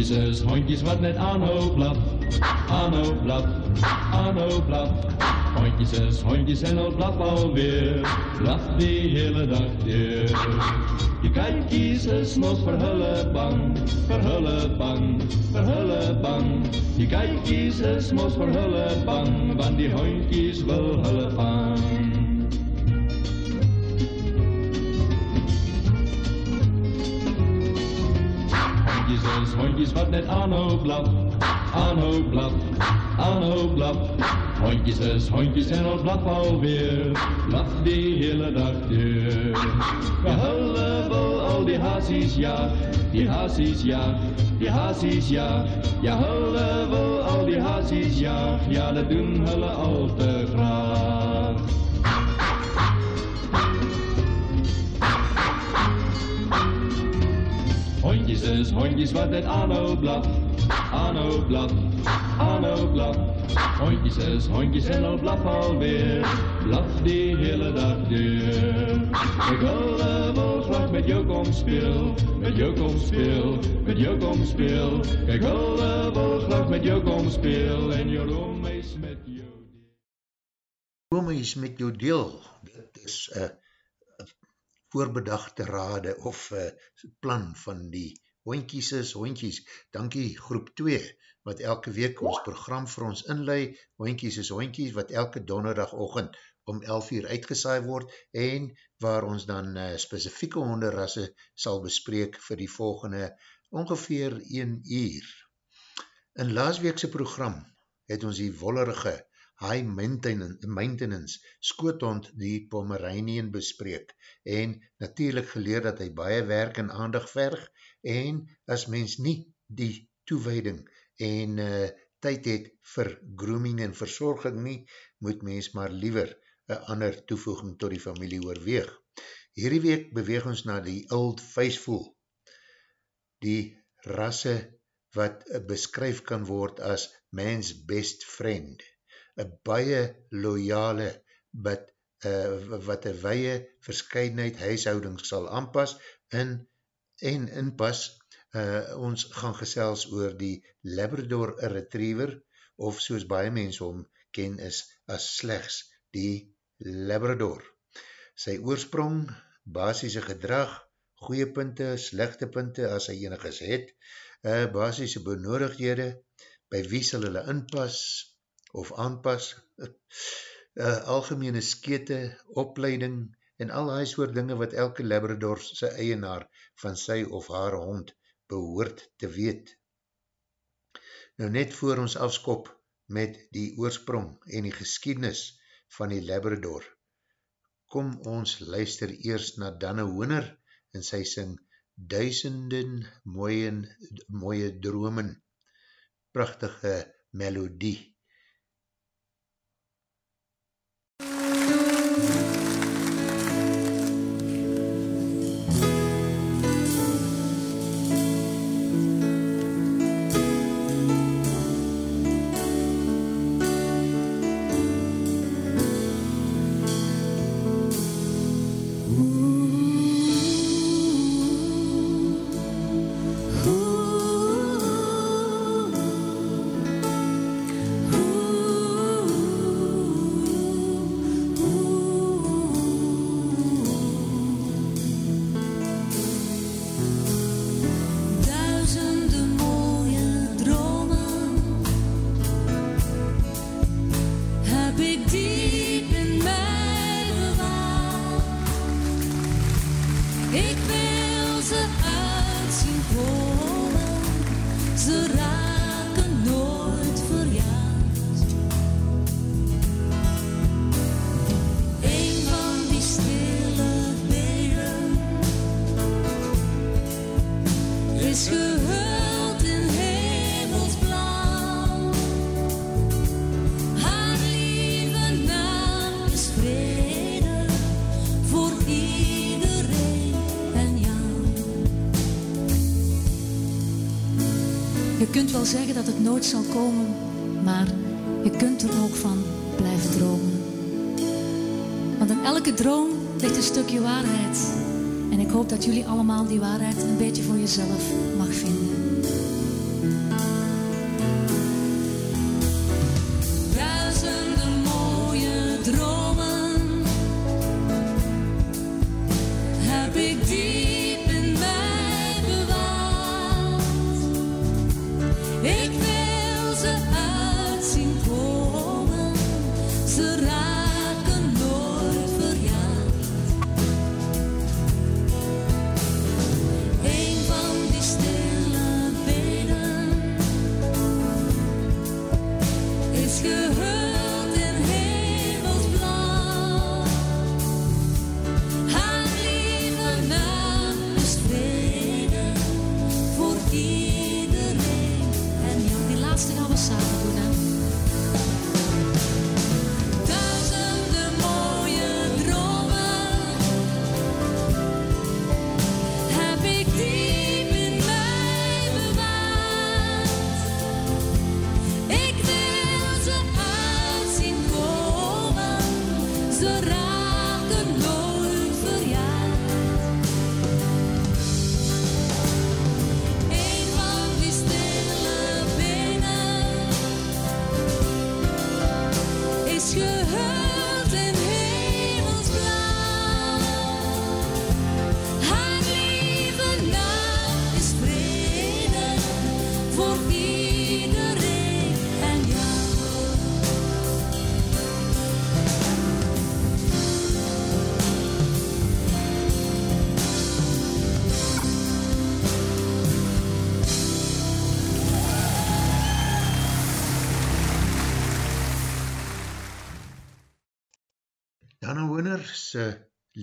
Hondjes hondjes wat net aanhoop blad, aanhoop blad, aanhoop blad. Hondjes is hondjes en al blad alweer, blad die hele dag deur. Je kijkjes is mos verhullen bang, verhullen bang, verhullen bang. Je kijkjes is mos verhullen bang, want die hondjes wil hullen vang. Hondjes, hondjes wat net aanhoop blad, aanhoop blad, aanhoop blad. Hondjes hondjes en ons blad alweer, blad die hele dag deur. Wel al die hazies ja, die hazies ja, die hazies ja. Ja hullen wel al die hazies ja, ja dat doen hullen al te graag. Hondjes is hondjes wat het Anno blad, Anno blad, Anno blad. Hondjes is hondjes en al blad alweer, blad die hele dag deur. Ik wil wel graag met jou kom speel, met jou kom speel, met jou kom speel. Ik wil wel graag met jou kom speel en jou roemies met jou deel. Roemies met jou deel, dit is een voorbedachte rade of plan van die hondjies is hondjies. Dankie groep 2 wat elke week ons program vir ons inlei. Hondjies is hondjies wat elke donderdag ochend om 11 uur uitgesaai word en waar ons dan uh, specifieke honderrasse sal bespreek vir die volgende ongeveer 1 uur. In laasweekse program het ons die wollerige high maintenance skoothond die Pomeranian bespreek en natuurlijk geleer dat hy baie werk en aandag verg en as mens nie die toewijding en uh, tyd het vir grooming en verzorging nie, moet mens maar liever een ander toevoeging tot die familie oorweeg. Hierdie week beweeg ons na die Old Faithful, die rasse wat beskryf kan word as man's best friend een baie loyale bid, uh, wat een weie verscheidenheid huishoudings sal aanpas in, en inpas, uh, ons gaan gesels oor die Labrador Retriever, of soos baie mense om ken is as slechts die Labrador. Sy oorsprong, basisse gedrag, goeie punte, slechte punte as hy eniges het, uh, basisse benodigdhede, by wie sal hulle inpas, of aanpas, uh, algemene skete, opleiding en al die soort dinge wat elke Labrador sy eienaar van sy of haar hond behoort te weet. Nou net voor ons afskop met die oorsprong en die geskiednis van die Labrador, kom ons luister eers na Danne Hooner en sy sing duisenden mooie, mooie dromen, prachtige melodie. Zeggen dat het nooit zal komen, maar je kunt er ook van blijven dromen. Want in elke droom ligt een stukje waarheid. En ik hoop dat jullie allemaal die waarheid een beetje voor jezelf mag vinden.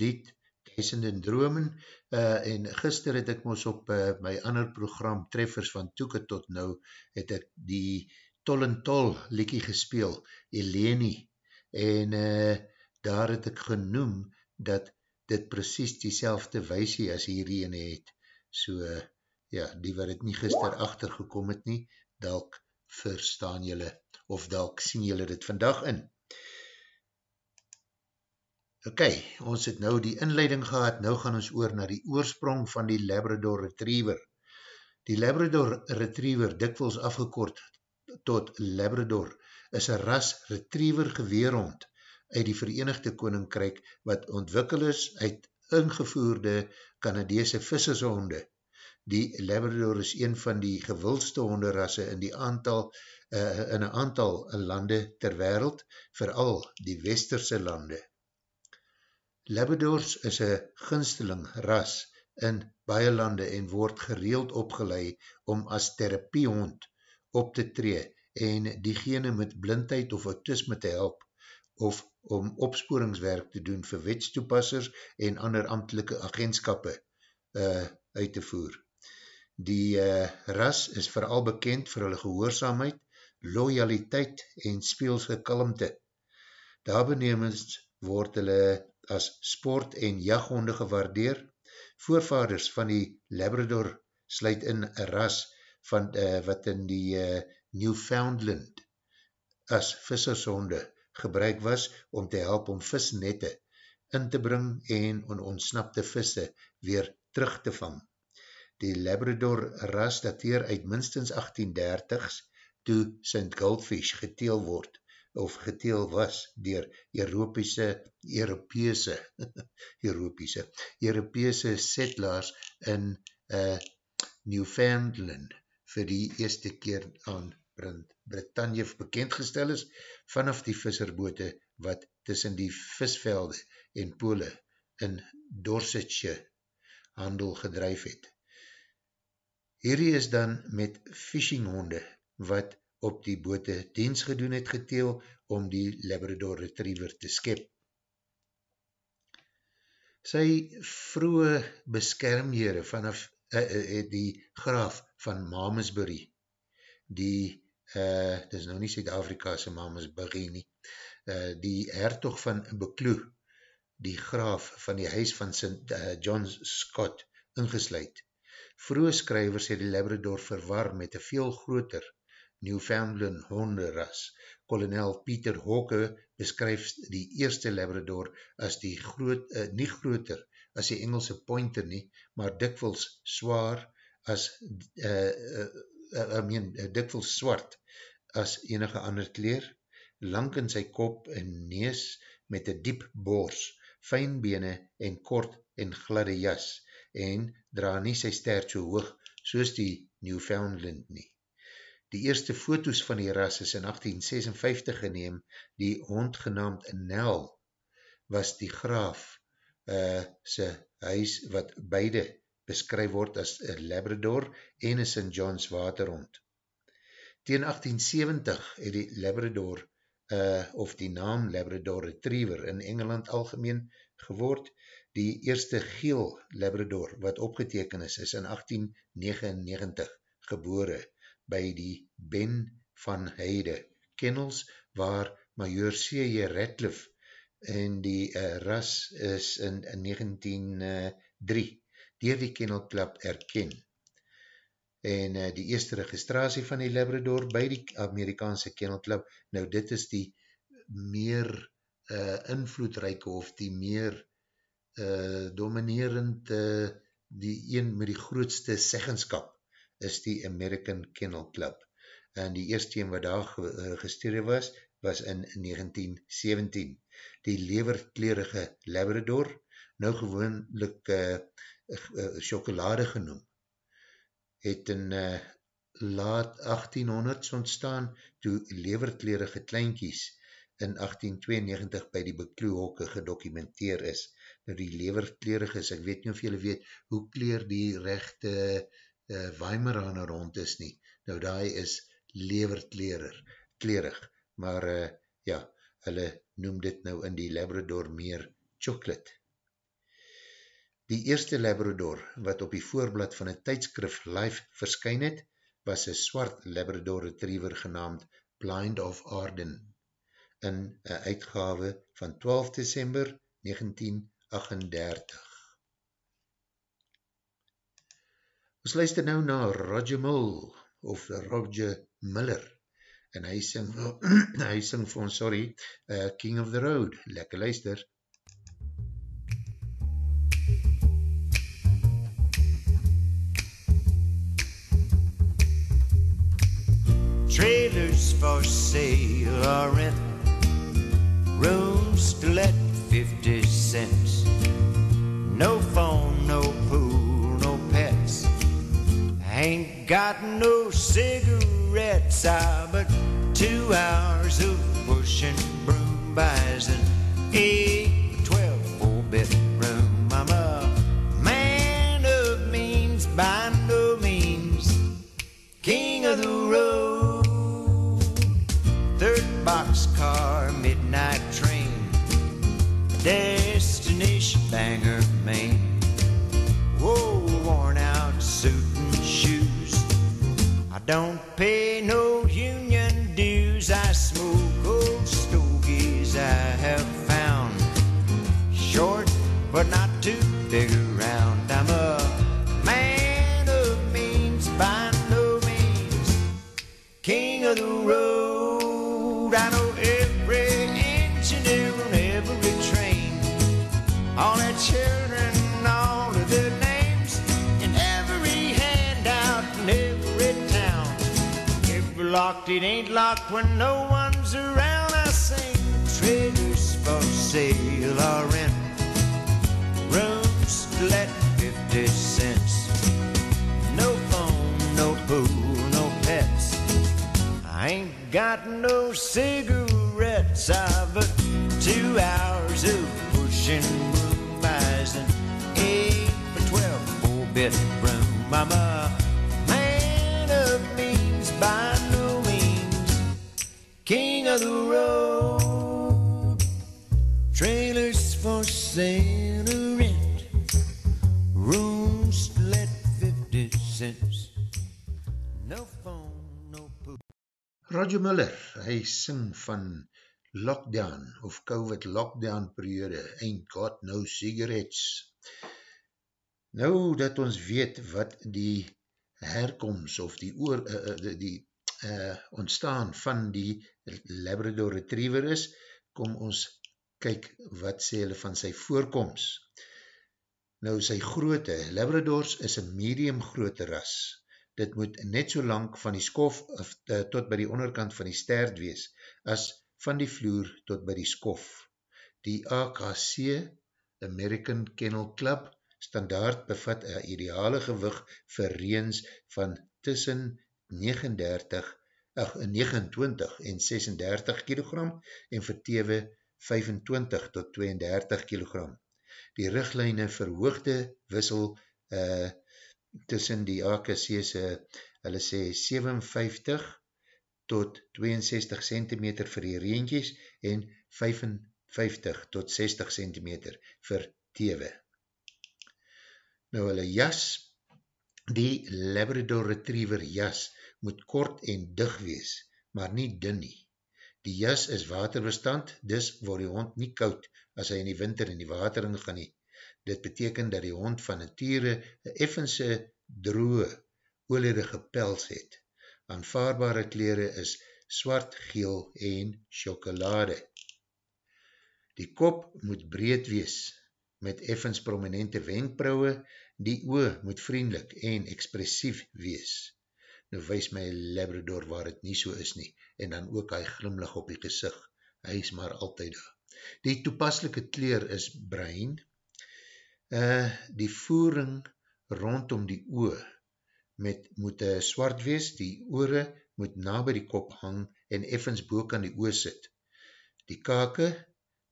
Lied Duisend en Dromen uh, en gister het ek ons op uh, my ander program Treffers van Toeke tot nou het ek die Tol en Tol liekie gespeel, Eleni. En uh, daar het ek genoem dat dit precies die selfde weisie as hierdie ene het. So uh, ja, die wat het nie gister achtergekom het nie, dalk verstaan jylle of dalk sien jylle dit vandag in Ok, ons het nou die inleiding gehad, nou gaan ons oor na die oorsprong van die Labrador Retriever. Die Labrador Retriever, dikwels afgekort tot Labrador, is een ras retriever geweerhond uit die Verenigde Koninkryk wat ontwikkel is uit ingevoerde Canadeese vissershonde. Die Labrador is een van die gewildste honderrasse in die aantal uh, in een aantal lande ter wereld, vooral die westerse lande. Labradors is een gunsteling ras in baie lande en word gereeld opgeleid om as therapiehond op te tree en diegene met blindheid of autisme te help of om opsporingswerk te doen vir wetstoepassers en ander ambtelike agentskappe uh, uit te voer. Die uh, ras is vooral bekend vir hulle gehoorzaamheid, loyaliteit en speelse kalmte. Daar benemens word hulle as sport en jaghonde gewaardeer. Voorvaders van die Labrador sluit in een ras van, uh, wat in die uh, Newfoundland as vissershonde gebruik was om te help om visnette in te bring en on ontsnapte visse weer terug te vang. Die Labrador ras dateer uit minstens 1830s toe St. Goldfish geteel word of geteel was dier Europese, Europese, Europese, Europese settlers in uh, Newfoundland vir die eerste keer aan Britannia bekendgestel is vanaf die visserbote wat tussen die visvelde en pole in Dorsetshire handel gedrijf het. Hierdie is dan met fishinghonde wat op die bote diens gedoen het geteel om die Labrador Retriever te skep. Sy vroege beskermheren vanaf uh, uh, die graaf van Mamesbury, die, uh, dit is nou nie Zuid-Afrikase Mamesbury nie, uh, die hertog van Bekloe, die graaf van die huis van St. Uh, John Scott ingesluid. Vroege skrywers het die Labrador verwar met een veel groter Newfoundland honderas. Kolonel Peter Hawke beskryf die eerste Labrador as die groot, uh, nie groter as die Engelse pointer nie, maar dikwels zwaar as, uh, uh, uh, I mean, uh, dikwels zwart as enige ander kleer, lang in sy kop en nees met een diep bors, fijn bene en kort en gladde jas, en dra nie sy stert so hoog soos die Newfoundland nie. Die eerste foto's van die ras is in 1856 geneem, die hond genaamd Nel was die graaf uh, sy huis wat beide beskryf word as Labrador en een St. John's waterhond. Tegen 1870 het die Labrador uh, of die naam Labrador Retriever in Engeland algemeen geword. Die eerste geel Labrador wat opgeteken is, is in 1899 gebore by die Ben van Heide kennels waar Major C.J. Ratliff en die uh, ras is in, in 1903 dier die kennelklap erken. En uh, die eerste registratie van die Labrador by die Amerikaanse kennelklap, nou dit is die meer uh, invloedrijke of die meer uh, dominerend, uh, die een met die grootste seggenskap is die American Kennel Club. En die eerste een wat daar geregistreerd was, was in 1917. Die leverklerige Labrador, nou gewoonlik uh, uh, chocolade genoem, het in uh, laat 1800s ontstaan toe leverklerige kleinkies in 1892 by die bekloehokke gedokumenteer is. Nou die leverklerige is, ek weet nie of julle weet, hoe kleer die rechte uh, Weimaraner rond is nie. Nou daai is leverklerig, klerig, maar uh, ja, hulle noem dit nou in die Labrador meer chocolate. Die eerste Labrador wat op die voorblad van een tijdskrif live verskyn het, was een swart Labrador retriever genaamd Blind of Arden in een uitgave van 12 december 1938. Ons luister nou na Roger Mull of Roger Miller en hy sing, hy sing vir ons, sorry, uh, King of the Road. Lekker luister. Trailers for sale or rent Rooms to let 50 cents No phone, no pool, Ain't got no cigarettes ah, But two hours of pushing broom Buys an 8 12 four-bit room I'm a man of means by no means King of the road. Third boxcar, midnight train Destination Bangor, Maine Whoa, worn out don't pay no union dues. I smoke old stogies I have found. Short, but not too big around. I'm a man of means by no means. King of the road it ain't locked when no one's around. I sing trailers for sale or rent. Rooms let 50 cents. No phone, no pool, no pets. I ain't got no cigarettes. I've but two hours of pushing broom Buys an eight for twelve four-bit room I'm a King of the road. Trailers for sale or rent Rooms let 50 cents. No phone Roger Miller, hy sing van lockdown of COVID lockdown periode, ain't got no cigarettes. Nou dat ons weet wat die herkomst of die, oor, uh, die, die uh, ontstaan van die Labrador Retriever is, kom ons kyk wat sê hulle van sy voorkomst. Nou sy groote, Labradors is een medium groote ras, dit moet net so lang van die skof of, uh, tot by die onderkant van die stert wees, as van die vloer tot by die skof. Die AKC, American Kennel Club, Standaard bevat een ideale gewig vir reens van tussen 39, ach, 29 en 36 kilogram en vir tewe 25 tot 32 kilogram. Die richtlijne verhoogde wissel uh, tussen die AKC's, uh, hulle sê 57 tot 62 cm vir die reentjes en 55 tot 60 cm vir tewe. Nou hulle jas, die Labrador Retriever jas moet kort en dig wees, maar nie dun nie. Die jas is waterbestand, dus word die hond nie koud as hy in die winter in die water ingaan nie. Dit beteken dat die hond van nature een effense droe, olerige pels het. Aanvaarbare kleren is swart, geel en chocolade. Die kop moet breed wees, met effens prominente wenkbrauwe, die oor moet vriendelik en expressief wees. Nou wees my Labrador waar het nie so is nie, en dan ook hy glimlig op die gezicht, hy is maar altyd daar. Die toepaslike kleer is bruin, uh, die voering rondom die oor met, moet uh, swart wees, die oore moet na by die kop hang en effens boek aan die oor sit. Die kake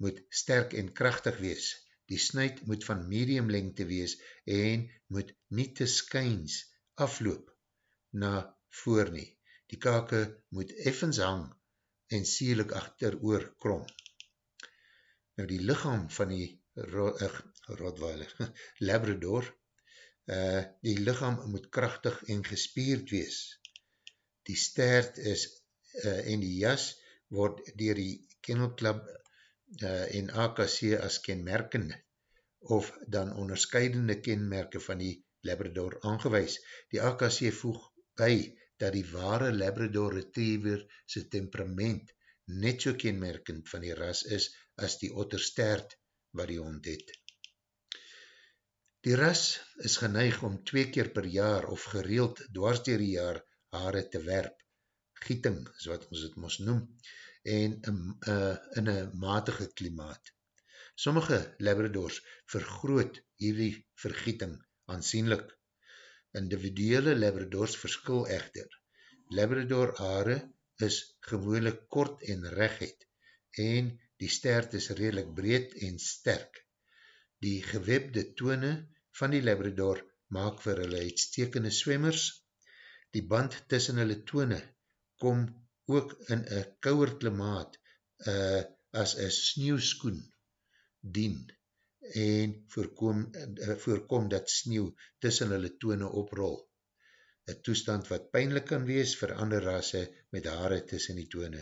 moet sterk en krachtig wees, Die snuit moet van medium lengte wees en moet nie te skyns afloop na voor nie. Die kake moet effens hang en sierlik achter oor krom. Nou die lichaam van die ro uh, Rottweiler, Labrador, uh, die lichaam moet krachtig en gespierd wees. Die stert is uh, en die jas word dier die Kennel Club uh, en AKC as kenmerkende of dan onderscheidende kenmerke van die Labrador aangewees. Die AKC voeg by dat die ware Labrador Retriever sy temperament net so kenmerkend van die ras is as die otterstert wat die hond het. Die ras is geneig om twee keer per jaar of gereeld dwars dier die jaar haare te werp. Gieting is wat ons het moes noem en uh, in een matige klimaat. Sommige labradors vergroot hierdie vergieting aansienlik. Individuele labradors verskil echter. Labrador aare is gewoonlik kort en recht en die stert is redelijk breed en sterk. Die gewebde tone van die labrador maak vir hulle uitstekende swemmers. Die band tussen hulle tone kom ook in een kouwer klimaat uh, as een sneeuwskoen dien en voorkom, uh, voorkom dat sneeuw tussen hulle tone oprol. Een toestand wat pijnlik kan wees vir ander rasse met haare tussen die tone.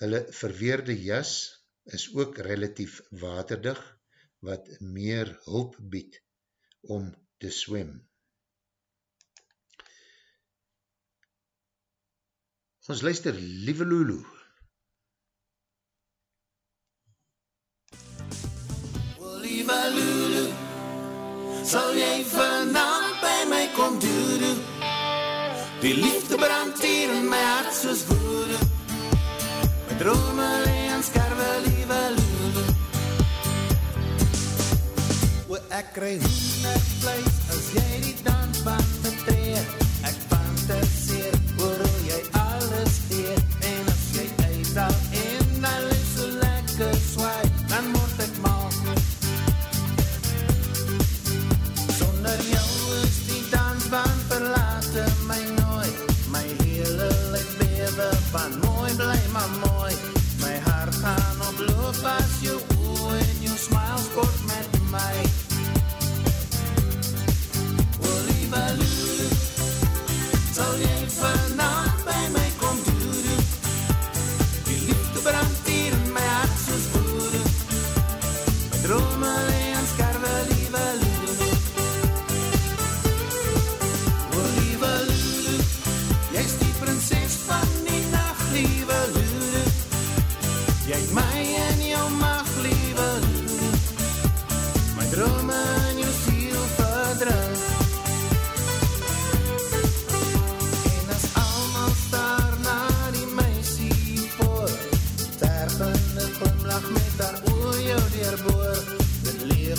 Hulle verweerde jas is ook relatief waterdig wat meer hulp bied om te swem. Ons luister, Lieve Lieve Lulu, sal jy vanavond by my kom doedoe? Die liefde brand hier in my hart soos woede. My drome leen skarwe, lieve Lulu. O, ek krij hoenig vlees as jy die dansband betreed. Ek fantaseer van mooi bly maar mooi My hart gaan op loop as jou oe en jou smile sport met my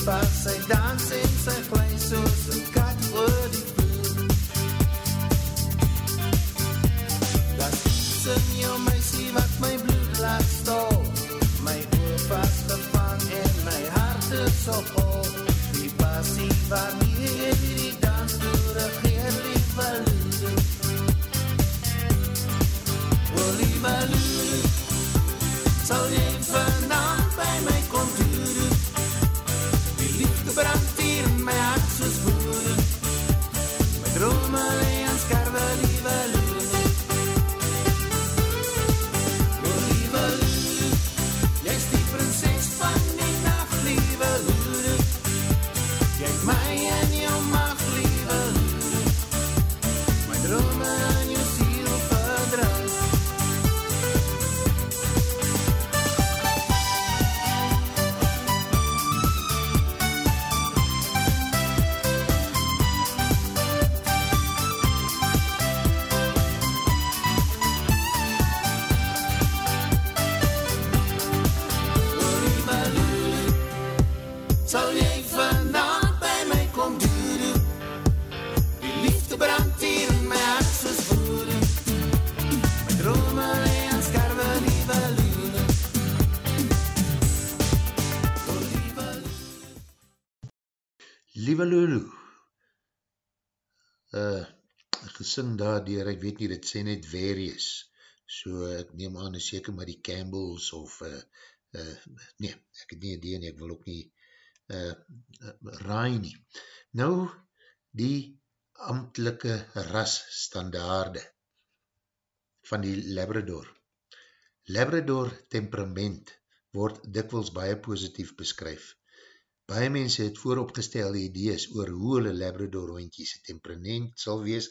voor Tergende gesing daar dier, ek weet nie, dit sê net various, so ek neem aan, is seker maar die Campbells of, uh, uh, nee, ek het nie idee nie, ek wil ook nie uh, uh, raai nie. Nou, die ambtelike rasstandaarde van die Labrador. Labrador temperament word dikwels baie positief beskryf. Baie mense het vooropgestelde idees oor hoe hulle Labrador hondjies temperament sal wees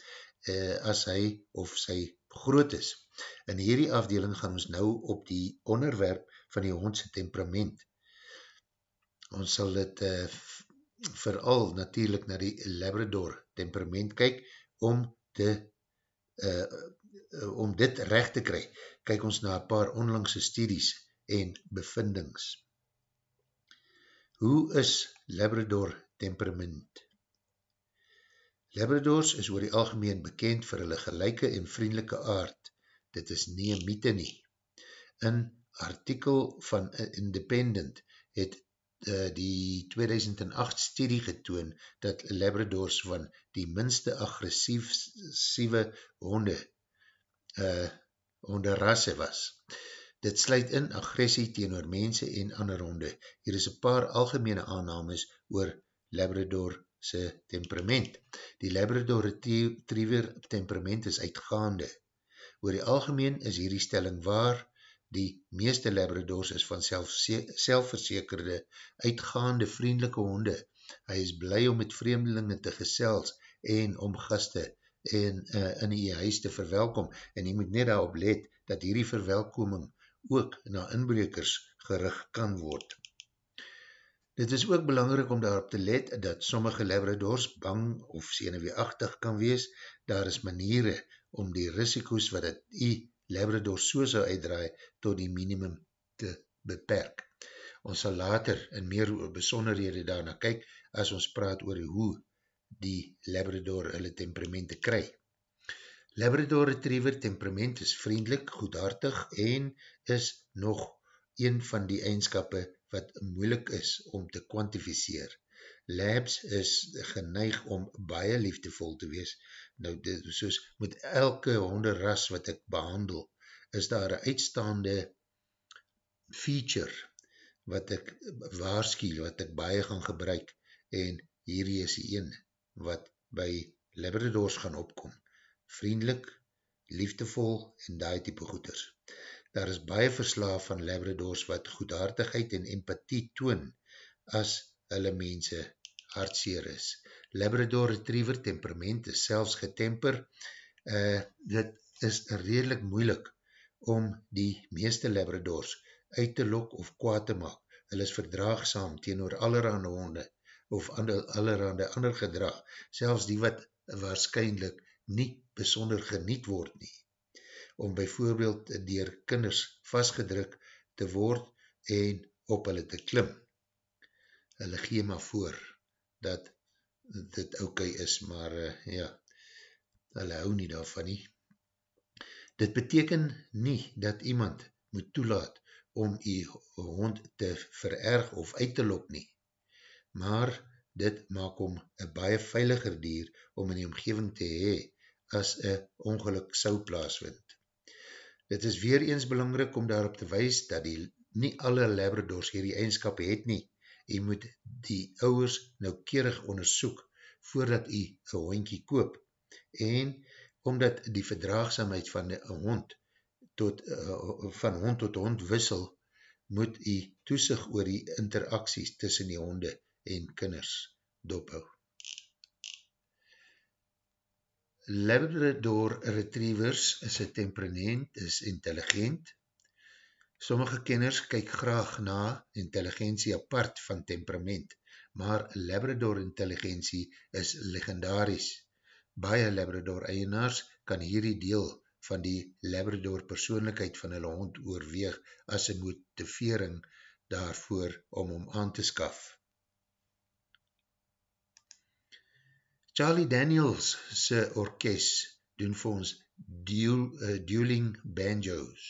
uh, as hy of sy groot is. In hierdie afdeling gaan ons nou op die onderwerp van die hondse temperament. Ons sal dit uh, vooral natuurlijk na die Labrador temperament kyk om te uh, om dit recht te kry. Kyk ons na een paar onlangse studies en bevindings. Hoe is Labrador temperament? Labradors is oor die algemeen bekend vir hulle gelijke en vriendelike aard. Dit is nie een mythe nie. In artikel van Independent het uh, die 2008 studie getoon dat Labradors van die minste agressieve honde uh, honderrasse was. Dit sluit in agressie teenoor mense en ander honde. Hier is een paar algemene aannames oor Labrador se temperament. Die Labrador Retriever temperament is uitgaande. Oor die algemeen is hierdie stelling waar die meeste Labradors is van self, selfverzekerde, uitgaande vriendelike honde. Hy is bly om met vreemdelinge te gesels en om gaste en uh, in die huis te verwelkom. En jy moet net daarop let dat hierdie verwelkoming ook na inbrekers gerig kan word. Dit is ook belangrik om daarop te let dat sommige labradors bang of seneweeachtig kan wees. Daar is maniere om die risiko's wat het die labrador so sal uitdraai tot die minimum te beperk. Ons sal later in meer besonderhede daarna kyk as ons praat oor hoe die labrador hulle temperamente kry. Labrador Retriever temperament is vriendelik, goedhartig en is nog een van die eigenskappe wat moeilik is om te kwantificeer. Labs is geneig om baie liefdevol te wees. Nou, dit, soos met elke honderras wat ek behandel, is daar een uitstaande feature wat ek waarskiel, wat ek baie gaan gebruik en hierdie is die een wat by Labradors gaan opkom vriendelik, liefdevol en daai type goeders. Daar is baie verslaaf van labradors wat goedhartigheid en empathie toon as hulle mense hartseer is. Labrador retriever temperament is selfs getemper. Uh, dit is redelijk moeilik om die meeste labradors uit te lok of kwaad te maak. Hulle is verdraagsaam teenoor allerhande honde of allerhande ander gedrag, selfs die wat waarschijnlijk nie besonder geniet word nie, om byvoorbeeld dier kinders vastgedruk te word en op hulle te klim. hulle gee maar voor, dat dit ok is, maar uh, ja, hulle hou nie daarvan nie. Dit beteken nie dat iemand moet toelaat om die hond te vererg of uit te lok nie, maar dit maak om een baie veiliger dier om in die omgeving te hee as een ongeluk sou plaasvind. Dit is weer eens belangrik om daarop te wees dat die nie alle labradors hierdie eigenskap het nie. Jy moet die ouwers noukeerig onderzoek voordat jy een hondkie koop en omdat die verdraagsamheid van die hond tot, uh, van hond tot hond wissel, moet jy toesig oor die interacties tussen die honde en kinders dophou. Labrador Retrievers is een temperament, is intelligent, Sommige kenners kyk graag na intelligentie apart van temperament, maar Labrador intelligentie is legendaris. Baie Labrador eienaars kan hierdie deel van die Labrador persoonlijkheid van hulle hond oorweeg as een motivering daarvoor om om aan te skaf. Charlie Daniels se orkest doen vir ons duel, uh, Dueling Banjos.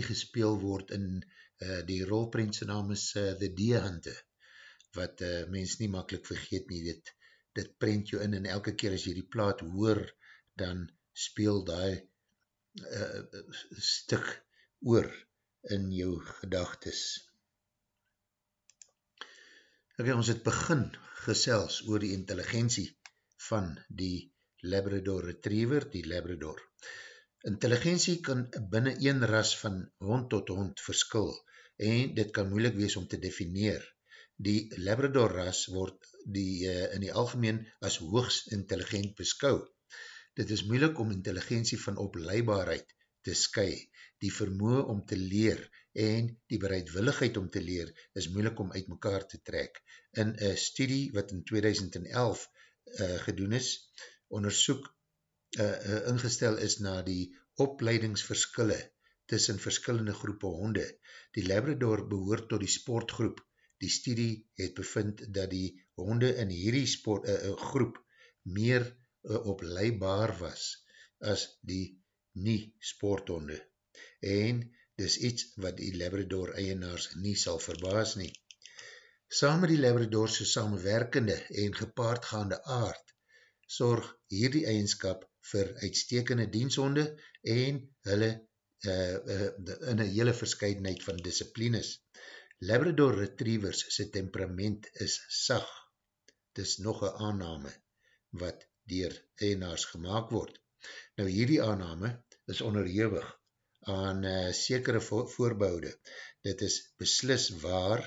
Liekie gespeel word in uh, die rolprentse naam is uh, The Deer Hunter, wat uh, mens nie makkelijk vergeet nie, dit, dit prent jou in en elke keer as jy die plaat hoor, dan speel die uh, stuk oor in jou gedagtes. Ok, ons het begin gesels oor die intelligentie van die Labrador Retriever, die Labrador. Intelligentie kan binnen een ras van hond tot hond verskil en dit kan moeilik wees om te defineer. Die Labrador ras word die, uh, in die algemeen as hoogst intelligent beskou. Dit is moeilik om intelligentie van opleibaarheid te sky. Die vermoe om te leer en die bereidwilligheid om te leer is moeilik om uit mekaar te trek. In een studie wat in 2011 uh, gedoen is, onderzoek uh, uh, ingestel is na die opleidingsverskille tussen verskillende groepe honde. Die Labrador behoort tot die sportgroep. Die studie het bevind dat die honde in hierdie sport, uh, uh, groep meer uh, opleibaar was as die nie sporthonde. En dis iets wat die Labrador eienaars nie sal verbaas nie. Saam met die Labrador so samenwerkende en gepaardgaande aard, sorg hierdie eigenskap vir uitstekende dienshonde en hulle uh, uh, in een hele verscheidenheid van disciplines. Labrador Retrievers sy temperament is sag. Dis nog een aanname wat dier eienaars gemaakt word. Nou hierdie aanname is onderhewig aan uh, sekere vo voorboude. Dit is beslis waar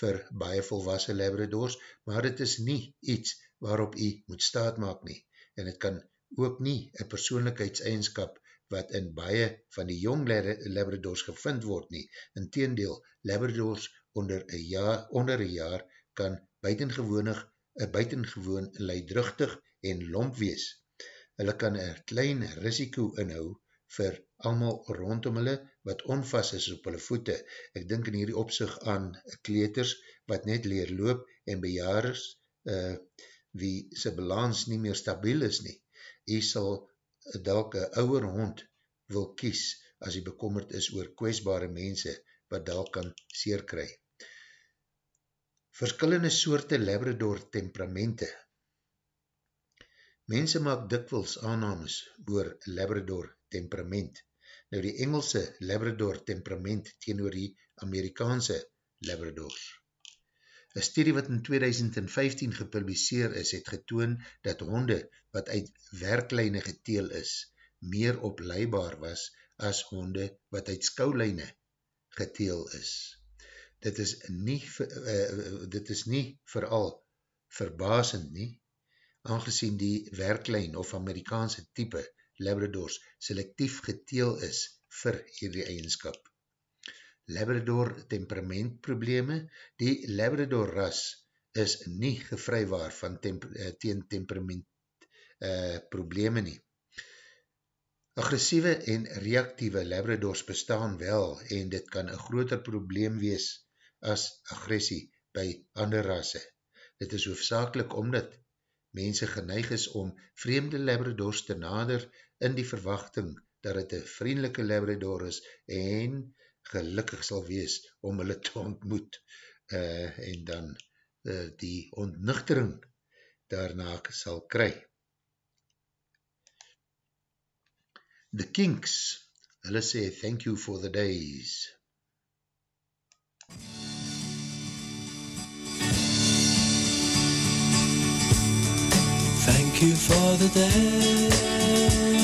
vir baie volwassen labradors, maar dit is nie iets waarop jy moet staat maak nie. En het kan ook nie een persoonlijkheidseigenskap wat in baie van die jong labradors gevind word nie. In teendeel, labradors onder een jaar, onder een jaar kan buitengewonig, buitengewoon leidruchtig en lomp wees. Hulle kan een klein risiko inhou vir allemaal rondom hulle wat onvast is op hulle voete. Ek dink in hierdie opzicht aan kleeters wat net leer loop en bejaarders uh, wie sy balans nie meer stabiel is nie. Hy sal dalk een ouwer hond wil kies as hy bekommerd is oor kwestbare mense wat dalk kan seer kry. Verskillende soorte Labrador temperamente Mense maak dikwils aannames oor Labrador temperament. Nou die Engelse Labrador temperament teenoor die Amerikaanse Labradors. Een studie wat in 2015 gepubliseer is, het getoon dat honde wat uit werklijne geteel is, meer opleibaar was as honde wat uit skoulijne geteel is. Dit is nie, uh, dit is nie vooral verbasend nie, aangezien die werklijn of Amerikaanse type Labradors selectief geteel is vir hierdie eigenskap. Labrador temperamentprobleme, die Labrador ras is nie gevrywaar van temp uh, teen temperament uh, probleme nie. Agressieve en reactieve Labradors bestaan wel en dit kan een groter probleem wees as agressie by ander rasse. Dit is hoofdzakelik omdat mense geneig is om vreemde labradors te nader in die verwachting dat het een vriendelike labrador is en gelukkig sal wees om hulle te ontmoet uh, en dan uh, die ontnuchtering daarna sal kry. The Kinks, hulle sê thank you for the days. Thank you for the days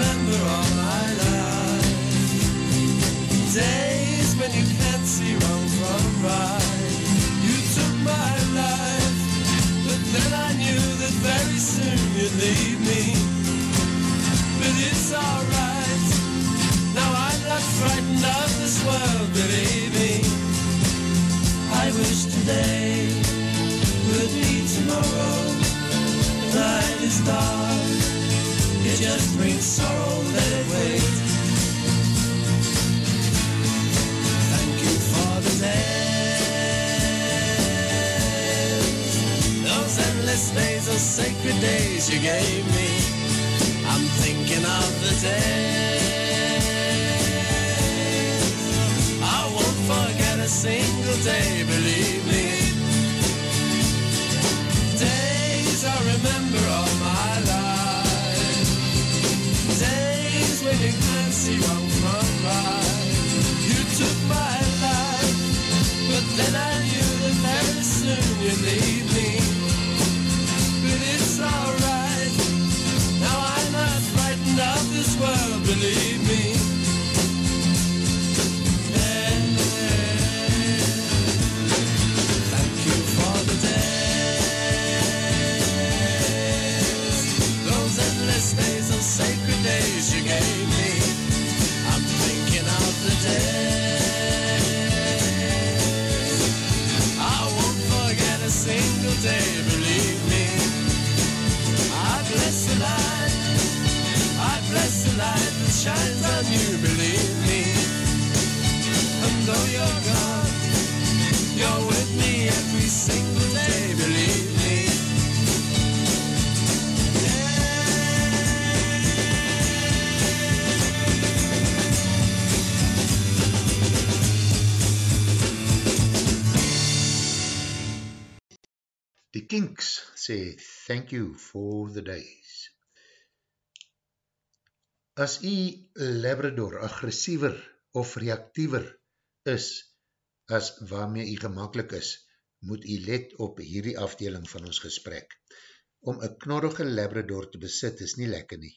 Remember all my life. Days when you can't see wrong from right. You took my life, but then I knew that very soon you'd leave me. But it's alright. Now I'm not frightened of this world, believe me. I wish today would be tomorrow. Night is dark, just bring sorrow, let it wait. Thank you for the land. Those endless days, those sacred days you gave me. I'm thinking of the days. I won't forget a single day, believe me. You took my life, but then I knew that very soon you'd leave me. But it's alright. Now I'm not frightened of this world, believe thank you for the days. As jy Labrador agressiever of reactiever is, as waarmee jy gemakkelijk is, moet jy let op hierdie afdeling van ons gesprek. Om een knorrige Labrador te besit is nie lekker nie.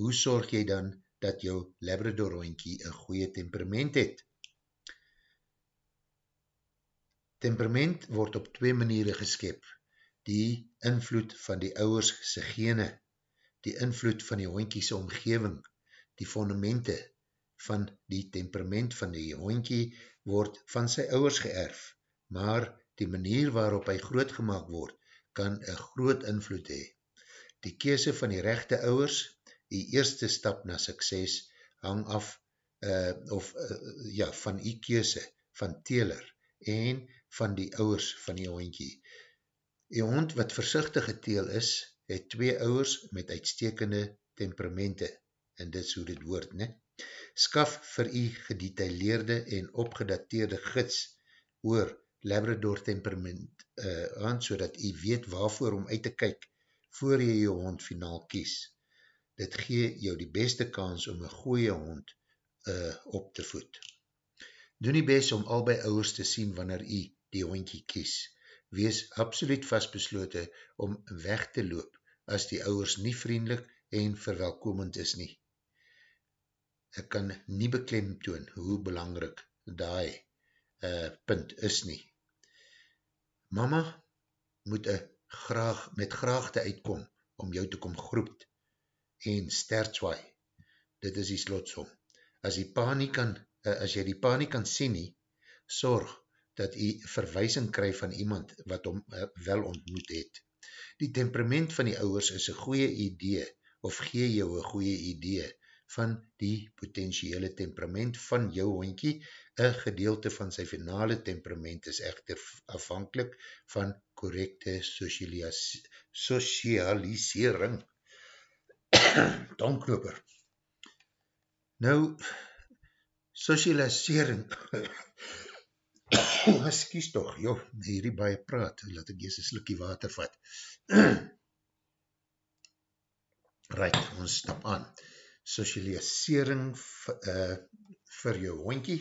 Hoe sorg jy dan dat jou Labrador hondkie een goeie temperament het? Temperament word op twee maniere geskep. Die invloed van die ouwers se gene, die invloed van die hondkie se omgeving, die fondamente van die temperament van die hondkie word van sy ouwers geërf, maar die manier waarop hy grootgemaak word, kan een groot invloed hee. Die kese van die rechte ouwers, die eerste stap na sukses, hang af uh, of, uh, ja, van die kese van teler en van die ouwers van die hondkie. Die hond wat versichtig geteel is, het twee ouwers met uitstekende temperamente, en dit is hoe dit woord, ne? Skaf vir u gedetailleerde en opgedateerde gids oor Labrador temperament uh, aan, so dat u weet waarvoor om uit te kyk voor jy jou hond finaal kies. Dit gee jou die beste kans om een goeie hond uh, op te voed. Doe nie best om albei ouwers te sien wanneer u die hondkie kies. Wees absoluut vastbeslote om weg te loop as die ouwers nie vriendelik en verwelkomend is nie. Ek kan nie beklemtoon hoe belangrik die uh, punt is nie. Mama moet graag, met graagte uitkom om jou te kom groep en stertswaai. Dit is die slotsom. As, die pa nie kan, uh, as jy die pa nie kan sien nie, sorg dat jy verwijsing kry van iemand wat hom uh, wel ontmoet het. Die temperament van die ouwers is een goeie idee of gee jou een goeie idee van die potentiële temperament van jou hondkie. Een gedeelte van sy finale temperament is echter afhankelijk van correcte socialisering. Tonkloper. Nou, socialisering, excuse toch, joh, hierdie baie praat, laat ek eers een slikkie water vat. right, ons stap aan. Socialisering uh, vir jou hondkie.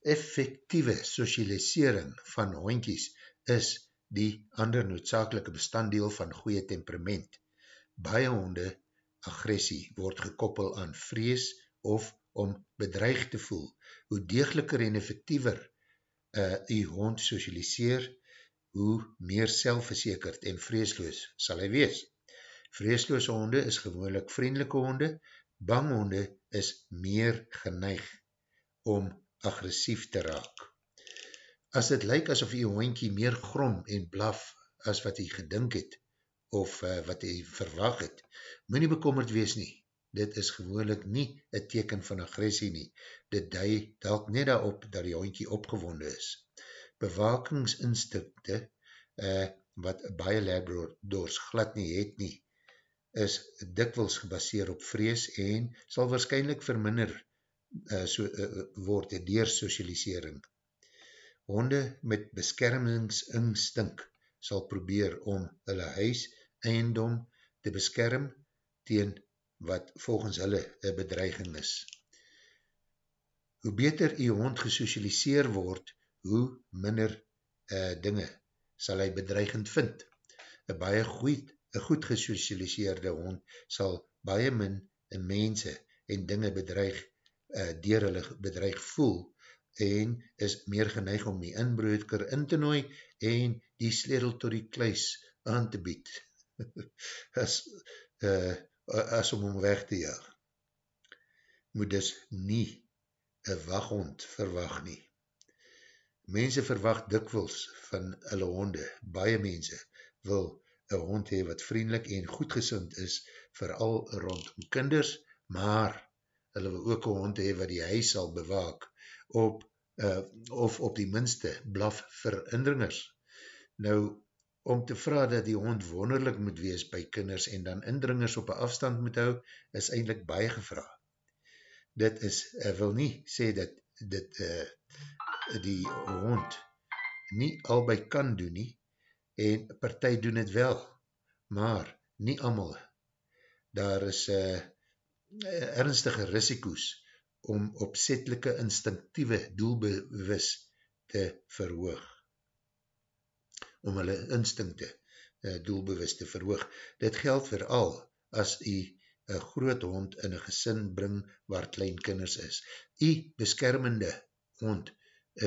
Effectieve socialisering van hondkies is die ander noodzakelike bestanddeel van goeie temperament. Baie honde agressie word gekoppel aan vrees of om bedreig te voel. Hoe degeliker en effectiever uh, die hond socialiseer, hoe meer selfverzekerd en vreesloos sal hy wees. Vreesloose honde is gewoonlik vriendelike honde, bang honde is meer geneig om agressief te raak. As het lyk asof die hondkie meer grom en blaf as wat hy gedink het, of uh, wat hy verwag het, moet nie bekommerd wees nie. Dit is gewoonlik nie een teken van agressie nie. Dit dui dalk net daarop dat die hondkie opgewonde is. Bewakingsinstinkte uh, wat baie labradors glad nie het nie, is dikwels gebaseer op vrees en sal waarschijnlijk verminder uh, so, uh, word door socialisering. Honde met beskermingsinstink sal probeer om hulle huis, eiendom te beskerm teen wat volgens hulle een bedreiging is. Hoe beter die hond gesocialiseer word, hoe minder uh, dinge sal hy bedreigend vind. Een baie goed, een goed gesocialiseerde hond sal baie min in mense en dinge bedreig, uh, dier hulle bedreig voel en is meer geneig om die inbroedker in te nooi en die sledel tot die kluis aan te bied. as, uh, as om om weg te jaag. Moet dus nie een waghond verwag nie. Mense verwacht dikwils van hulle honde. Baie mense wil een hond hee wat vriendelik en goedgesind is, vooral rondom kinders, maar hulle wil ook een hond hee wat die huis sal bewaak op, uh, of op die minste blaf vir indringers. Nou, om te vraag dat die hond wonderlik moet wees by kinders en dan indringers op een afstand moet hou, is eindelijk baie gevraag. Dit is, uh, wil nie sê dat dit uh, die hond nie albei kan doen nie, en partij doen het wel, maar nie amal. Daar is uh, ernstige risikoes om opzetelike instinctieve doelbewus te verhoog. Om hulle instincte uh, doelbewus te verhoog. Dit geld vooral as die een groot hond in een gesin bring waar klein kinders is. Die beskermende hond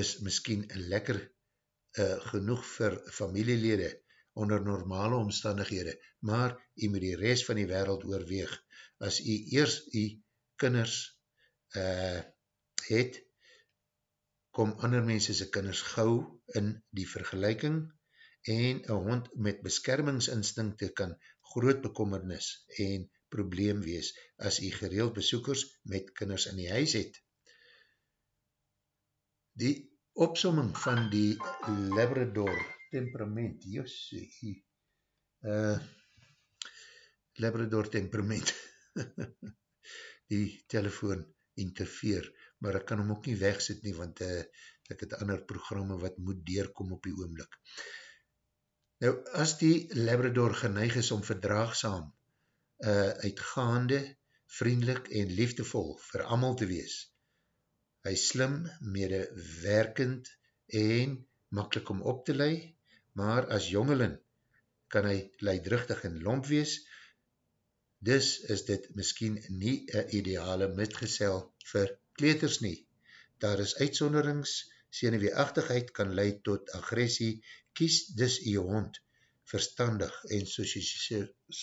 is miskien lekker uh, genoeg vir familielede onder normale omstandighede, maar jy moet die rest van die wereld oorweeg. As jy eers jy kinders uh, het, kom ander mense sy kinders gauw in die vergelijking en een hond met beskermingsinstinkte kan groot bekommernis en probleem wees as jy gereeld besoekers met kinders in die huis het. Die opsomming van die Labrador temperament, josie, uh, Labrador temperament, die telefoon interfeer, maar ek kan hom ook nie wegsit nie, want uh, ek het ander programme wat moet deurkom op die oomlik. Nou, as die Labrador geneig is om verdraagsaam, uh, uitgaande, vriendelik en liefdevol vir amal te wees, hy slim, medewerkend en makkelijk om op te lei, maar as jongelin kan hy leidruchtig en lomp wees, dus is dit miskien nie een ideale metgesel vir kleeters nie. Daar is uitsonderings, seneweeachtigheid kan leid tot agressie, kies dus die hond verstandig en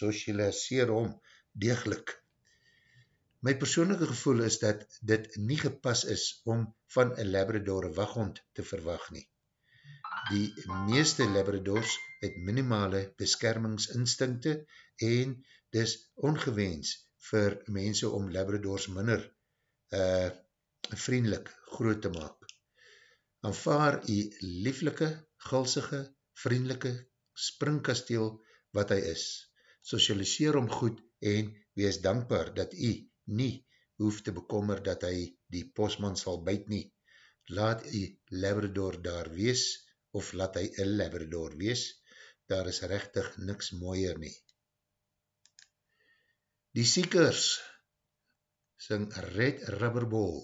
socialiseer hom degelijk My persoonlijke gevoel is dat dit nie gepas is om van een Labrador waghond te verwag nie. Die meeste Labradors het minimale beskermingsinstinkte en dis ongewens vir mense om Labradors minder uh, vriendelik groot te maak. Aanvaar die lieflike, gulsige, vriendelike springkasteel wat hy is. Socialiseer om goed en wees dankbaar dat hy nie hoef te bekommer dat hy die postman sal byt nie. Laat die Labrador daar wees, of laat hy een Labrador wees, daar is rechtig niks mooier nie. Die Seekers sing Red Rubber Ball.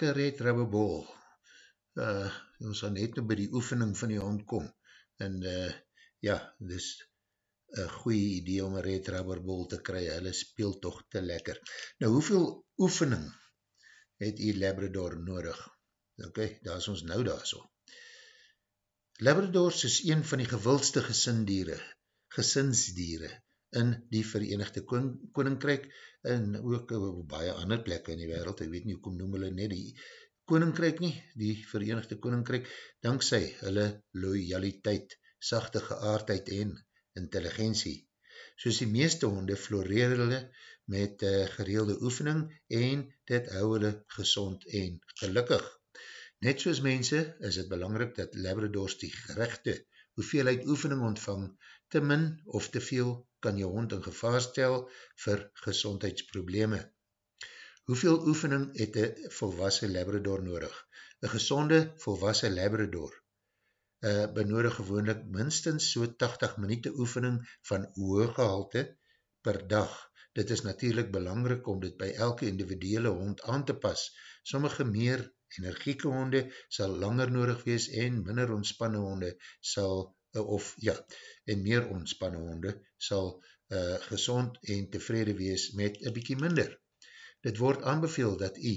Like a red rubber ball. Uh, ons gaan net nou by die oefening van die hond kom. En uh, ja, dis een goeie idee om een red rubber ball te kry. Hulle speel toch te lekker. Nou, hoeveel oefening het die Labrador nodig? Ok, daar is ons nou daar so. Labradors is een van die gewildste gesindiere, gesinsdiere in die Verenigde Kon Koninkryk en ook op baie ander plekke in die wereld. Ek weet nie, hoekom noem hulle net die Koninkryk nie, die Verenigde Koninkryk, dankzij hulle loyaliteit, sachte geaardheid en intelligentie. Soos die meeste honde floreer hulle met uh, gereelde oefening en dit hou hulle gezond en gelukkig. Net soos mense is het belangrijk dat Labradors die gerechte hoeveelheid oefening ontvang, te min of te veel kan jou hond in gevaar stel vir gezondheidsprobleme. Hoeveel oefening het een volwassen Labrador nodig? Een gezonde volwassen Labrador uh, benodig gewoonlik minstens so 80 minuut oefening van hoge gehalte per dag. Dit is natuurlijk belangrik om dit by elke individuele hond aan te pas. Sommige meer energieke honde sal langer nodig wees en minder ontspanne honde sal, of ja, en meer ontspanne honde sal uh, gezond en tevrede wees met een bykie minder. Dit word aanbeveel dat u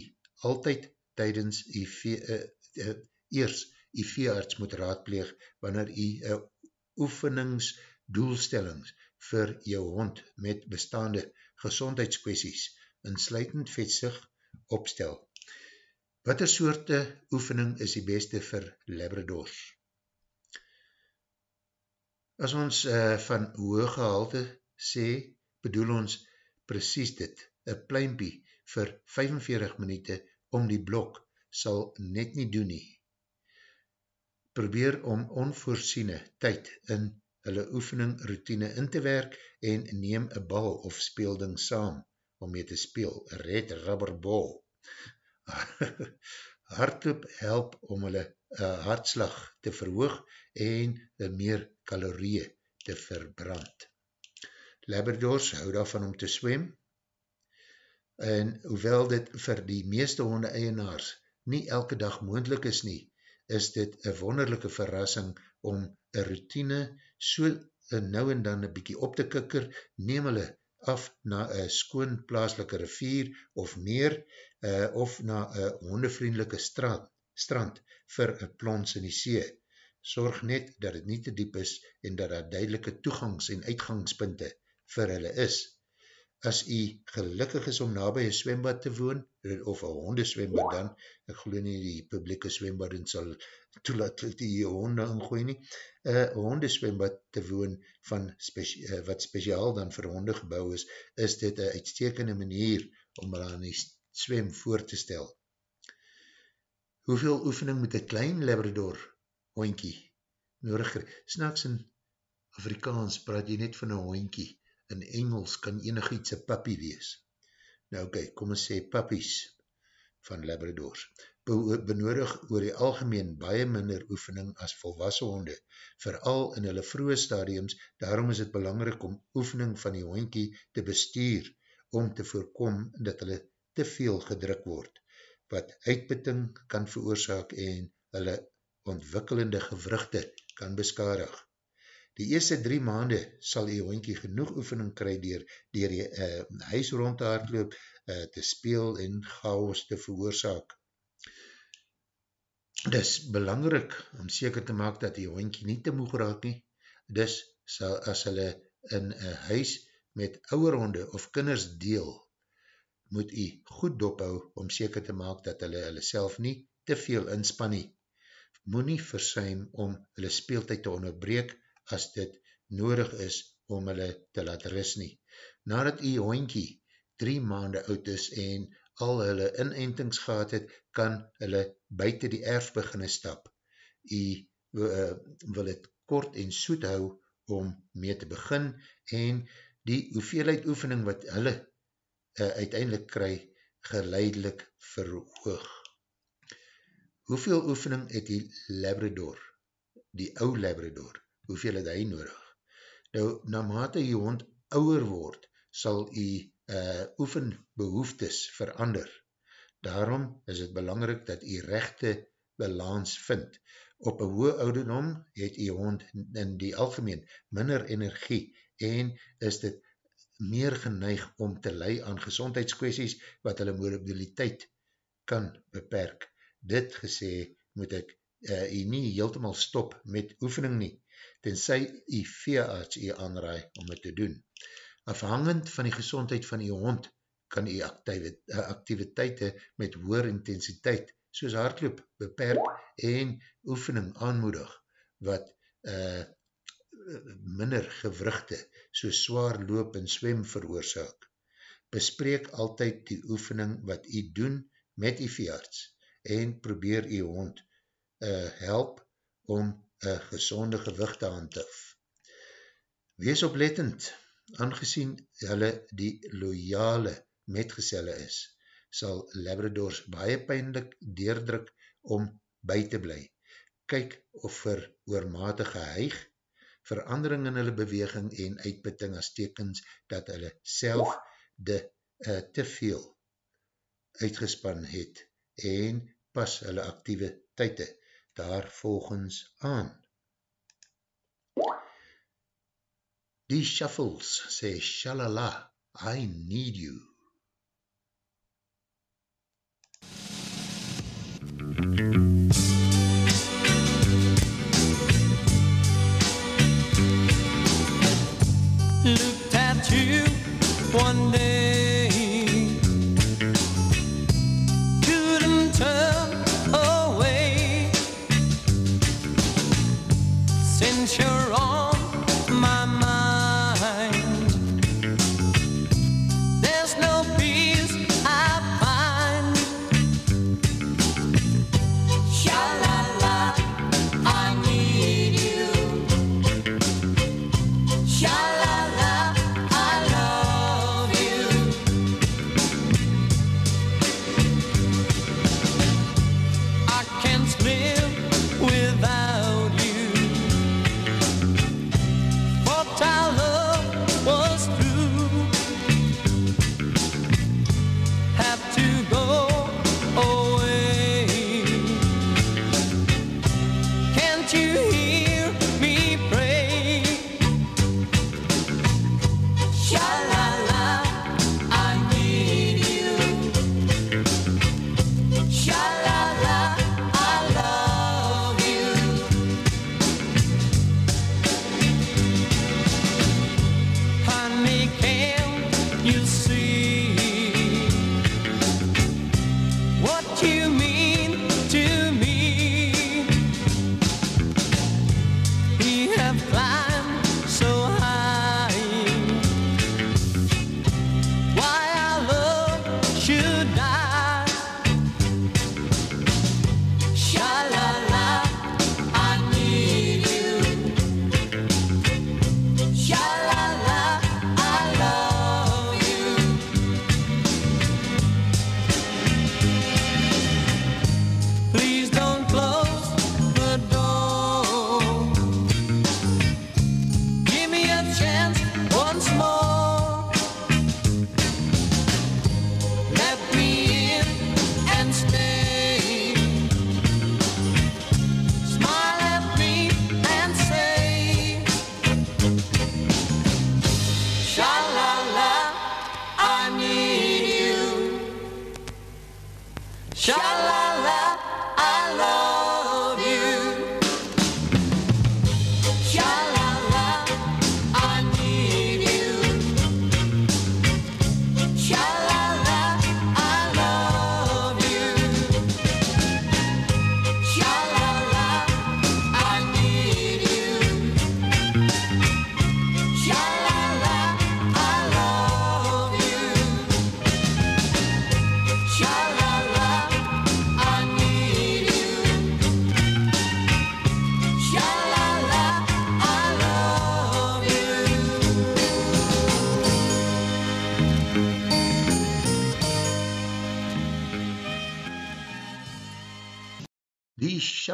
altyd tydens IV, uh, uh, eers die veearts moet raadpleeg wanneer u uh, oefeningsdoelstellings vir jou hond met bestaande gezondheidskwesties, insluitend vetsig, opstel. Wat er soorte oefening is die beste vir Labradors? As ons uh, van hoge gehalte sê, bedoel ons precies dit, een pluimpie vir 45 minute om die blok sal net nie doen nie. Probeer om onvoorziene tyd in hulle oefening routine in te werk en neem een bal of speelding saam om mee te speel, red rubber ball. Hardloop help om hulle uh, hartslag te verhoog en meer kalorieën te verbrand. Labradors hou daarvan om te swem en hoewel dit vir die meeste honde eienaars nie elke dag moendlik is nie, is dit een wonderlijke verrassing om een routine so nou en dan een bykie op te kikker, neem hulle af na een skoon plaaslike rivier of meer, uh, of na een hondevriendelike strand, strand vir een plons in die see. Sorg net dat het nie te diep is en dat daar duidelike toegangs- en uitgangspunte vir hulle is. As jy gelukkig is om nabij een zwembad te woon, of een hondeswembad dan, ek geloof nie die publieke zwembad en sal toelaat die honde ingooi nie, een hondeswembad te woon van specia eh, wat speciaal dan vir honde gebouw is, is dit een uitstekende manier om hulle aan die zwem voor te stel. Hoeveel oefening moet een klein labrador hoinkie nodig? Snaaks in Afrikaans praat jy net van een hoinkie. In Engels kan enig iets een pappie wees. Nou oké, okay, kom ons sê pappies van labradors. Be benodig oor die algemeen baie minder oefening as volwassen honde, vooral in hulle vroege stadiums, daarom is het belangrijk om oefening van die hoinkie te bestuur, om te voorkom dat hulle te veel gedruk word wat uitputting kan veroorzaak en hulle ontwikkelende gewrugte kan beskadig. Die eerste drie maande sal die hoinkie genoeg oefening kry dier, dier die uh, huis rond te hardloop, uh, te speel en chaos te veroorzaak. Dis belangrijk om seker te maak dat die hoinkie nie te moeg raak nie, dis sal as hulle in een huis met ouwe honde of kinders deel, moet u goed dophou om seker te maak dat hulle hulle self nie te veel inspan nie. Moe nie versuim om hulle speeltijd te onderbreek as dit nodig is om hulle te laat ris nie. Nadat u hoinkie drie maande oud is en al hulle inentings gehad het, kan hulle buiten die erf beginne stap. U uh, wil het kort en soet hou om mee te begin en die hoeveelheid oefening wat hulle uh, uiteindelik kry geleidelik verhoog. Hoeveel oefening het die Labrador, die ou Labrador, hoeveel het hy nodig? Nou, na mate die hond ouwer word, sal die uh, oefenbehoeftes verander. Daarom is het belangrijk dat die rechte balans vind. Op een hoë ouderdom het die hond in die algemeen minder energie en is dit meer geneig om te lei aan gezondheidskwesties wat hulle mobiliteit kan beperk. Dit gesê moet ek uh, u nie heeltemaal stop met oefening nie, tenzij u veearts u aanraai om het te doen. Afhangend van die gezondheid van die hond, kan u eh, activiteite met hoer intensiteit, soos hardloop, beperk en oefening aanmoedig, wat uh, minder gewrugte, so zwaar loop en swem veroorzaak. Bespreek altyd die oefening wat jy doen met die veearts en probeer jy hond uh, help om een gezonde gewicht te handhaf. Wees oplettend, aangezien hulle die loyale metgezelle is, sal Labradors baie pijnlik deerdruk om by te bly. Kyk of vir oormatige huig verandering in hulle beweging en uitputting as tekens dat hulle self de uh, te veel uitgespan het en pas hulle actieve tyde daar volgens aan. Die shuffles sê shalala, I need you.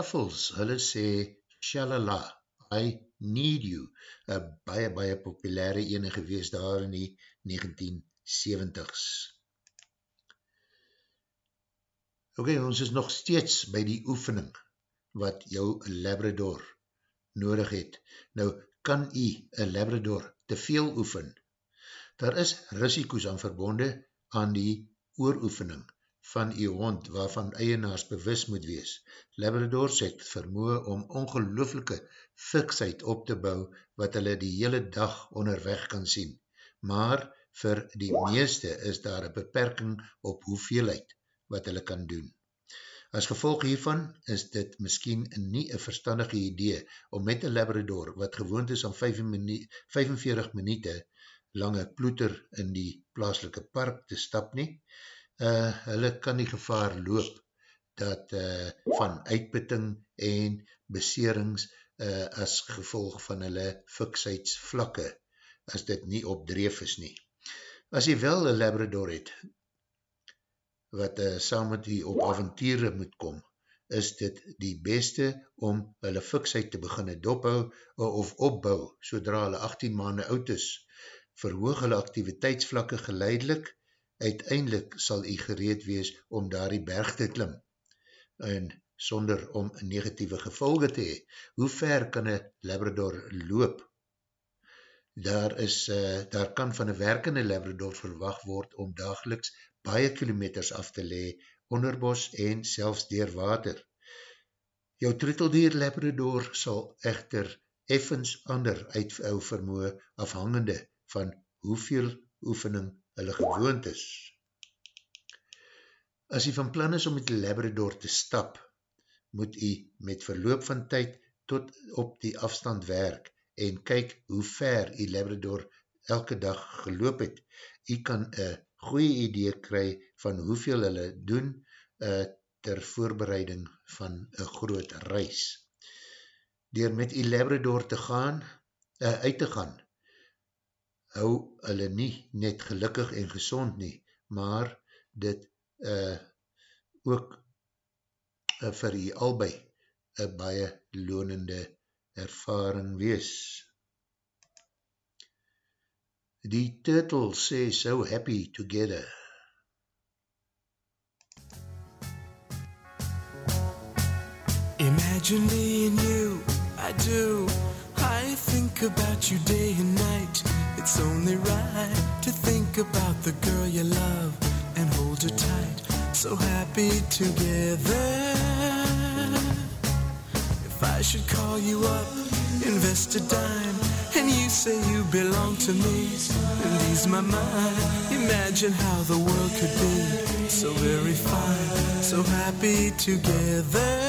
Die Shuffles, hulle sê Shalala, I Need You, een baie, baie populaire ene gewees daar in die 1970s. Ok, ons is nog steeds by die oefening wat jou Labrador nodig het. Nou, kan jy een Labrador te veel oefen? Daar is risiko's aan verbonde aan die ooroefening van die hond waarvan eienaars bewus moet wees. Labradors het vermoe om ongelooflike fiksheid op te bou wat hulle die hele dag onderweg kan sien. Maar vir die meeste is daar een beperking op hoeveelheid wat hulle kan doen. As gevolg hiervan is dit miskien nie een verstandige idee om met een Labrador wat gewoond is om 45 minute lange ploeter in die plaaslike park te stap nie, uh, hulle kan die gevaar loop dat uh, van uitputting en beserings uh, as gevolg van hulle fiksheidsvlakke, as dit nie opdreef is nie. As jy wel een Labrador het, wat uh, saam met die op avonturen moet kom, is dit die beste om hulle fiksheid te beginne dophou of opbou, sodra hulle 18 maande oud is. Verhoog hulle activiteitsvlakke geleidelik, uiteindelik sal jy gereed wees om daar die berg te klim, en sonder om negatieve gevolge te hee. Hoe ver kan een Labrador loop? Daar, is, uh, daar kan van een werkende Labrador verwacht word om dageliks baie kilometers af te lee, onderbos en selfs dier water. Jou troeteldier Labrador sal echter effens ander uitvou vermoe afhangende van hoeveel oefening hulle gewoond is. As jy van plan is om met die Labrador te stap, moet jy met verloop van tyd tot op die afstand werk en kyk hoe ver die Labrador elke dag geloop het. Jy kan een goeie idee kry van hoeveel hulle doen uh, ter voorbereiding van een groot reis. Door met die Labrador te gaan, uh, uit te gaan, hou hulle nie net gelukkig en gezond nie, maar dit uh, ook uh, vir die albei een baie lonende ervaring wees. Die turtle sê so happy together. Imagine me and you, I do. I think about you day and night. It's only right to think about the girl you love and hold her tight. So happy together. If I should call you up, invest a dime, and you say you belong to me, and ease my mind. Imagine how the world could be so very fine, so happy together.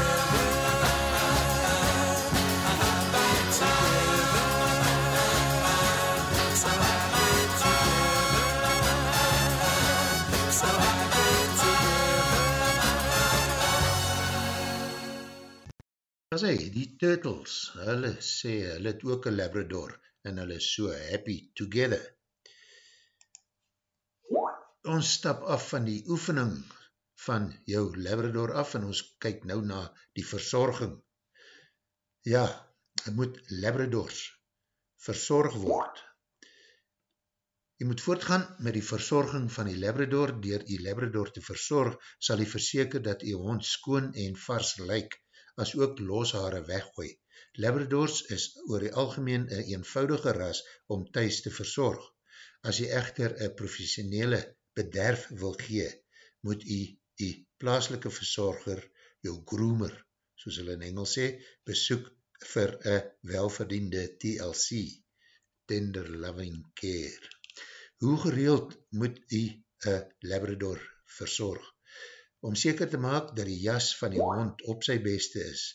As hy, die Turtles, hulle sê, hulle het ook een Labrador, en hulle is so happy together. Ons stap af van die oefening van jou Labrador af, en ons kyk nou na die verzorging. Ja, het moet Labradors verzorg word. Jy moet voortgaan met die verzorging van die Labrador, dier die Labrador te verzorg, sal jy verseker dat jy hond skoon en vars lyk, as ook loshare weggooi. Labradors is oor die algemeen een eenvoudige ras om thuis te verzorg. As jy echter een professionele bederf wil gee, moet jy die plaaslike verzorger, jou groomer, soos hulle in Engels sê, besoek vir een welverdiende TLC, Tender Loving Care. Hoe gereeld moet jy een Labrador verzorg? Om seker te maak dat die jas van die hond op sy beste is,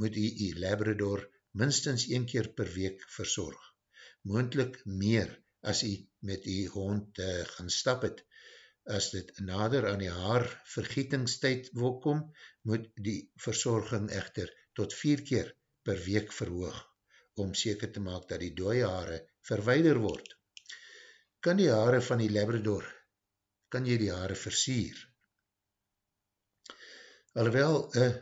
moet jy die Labrador minstens een keer per week verzorg. Moendlik meer as jy met die hond uh, gaan stap het. As dit nader aan die haar vergietingstijd wil kom, moet die verzorging echter tot vier keer per week verhoog, om seker te maak dat die dooie haare verweider word. Kan die haare van die Labrador, kan jy die haare versier? Alhoewel uh,